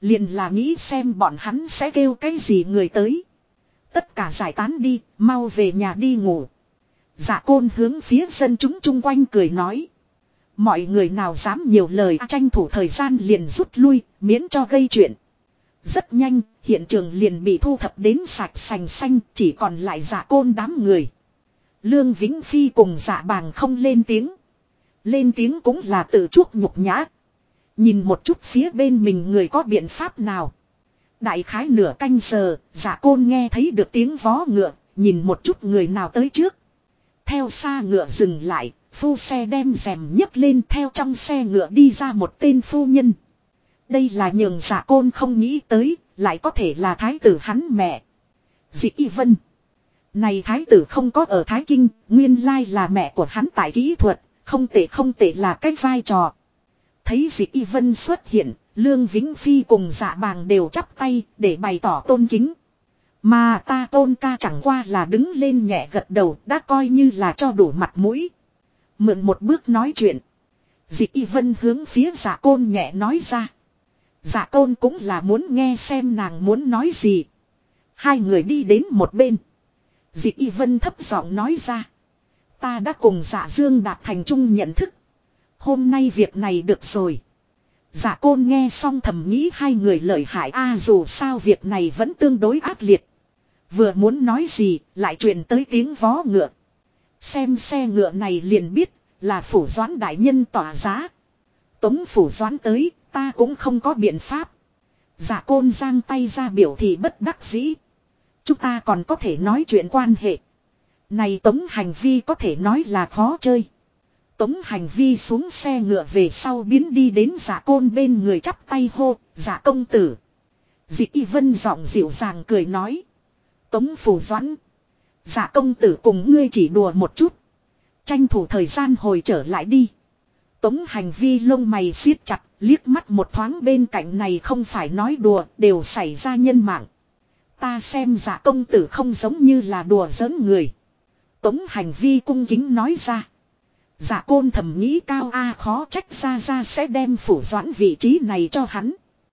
Liền là nghĩ xem bọn hắn sẽ kêu cái gì người tới. Tất cả giải tán đi, mau về nhà đi ngủ. Dạ côn hướng phía dân chúng chung quanh cười nói. Mọi người nào dám nhiều lời tranh thủ thời gian liền rút lui, miễn cho gây chuyện. Rất nhanh, hiện trường liền bị thu thập đến sạch sành xanh, chỉ còn lại dạ côn đám người. Lương Vĩnh Phi cùng dạ bàng không lên tiếng. Lên tiếng cũng là tự chuốc nhục nhã. Nhìn một chút phía bên mình người có biện pháp nào. Đại khái nửa canh giờ, dạ côn nghe thấy được tiếng vó ngựa, nhìn một chút người nào tới trước. Theo xa ngựa dừng lại, phu xe đem rèm nhấc lên theo trong xe ngựa đi ra một tên phu nhân. Đây là nhường giả côn không nghĩ tới, lại có thể là thái tử hắn mẹ. Dị Y Vân. Này thái tử không có ở Thái Kinh, nguyên lai là mẹ của hắn tại kỹ thuật, không tệ không tệ là cái vai trò. Thấy dị Y Vân xuất hiện, Lương Vĩnh Phi cùng dạ bàng đều chắp tay để bày tỏ tôn kính. Mà ta tôn ca chẳng qua là đứng lên nhẹ gật đầu, đã coi như là cho đủ mặt mũi. Mượn một bước nói chuyện. Dị Y Vân hướng phía giả côn nhẹ nói ra. giả côn cũng là muốn nghe xem nàng muốn nói gì. Hai người đi đến một bên. Dị Y Vân thấp giọng nói ra. Ta đã cùng giả dương đạt thành chung nhận thức. Hôm nay việc này được rồi. giả côn nghe xong thầm nghĩ hai người lợi hại, a dù sao việc này vẫn tương đối ác liệt. Vừa muốn nói gì lại truyền tới tiếng vó ngựa. Xem xe ngựa này liền biết là phủ doãn đại nhân tỏa giá. Tống phủ doãn tới ta cũng không có biện pháp. giả côn giang tay ra biểu thị bất đắc dĩ. Chúng ta còn có thể nói chuyện quan hệ. Này tống hành vi có thể nói là khó chơi. Tống hành vi xuống xe ngựa về sau biến đi đến giả côn bên người chắp tay hô, giả công tử. Dị y vân giọng dịu dàng cười nói. Tống phủ doãn. dạ công tử cùng ngươi chỉ đùa một chút. Tranh thủ thời gian hồi trở lại đi. Tống hành vi lông mày siết chặt, liếc mắt một thoáng bên cạnh này không phải nói đùa, đều xảy ra nhân mạng. Ta xem giả công tử không giống như là đùa giỡn người. Tống hành vi cung kính nói ra. Giả côn thầm nghĩ cao A khó trách ra ra sẽ đem phủ doãn vị trí này cho hắn.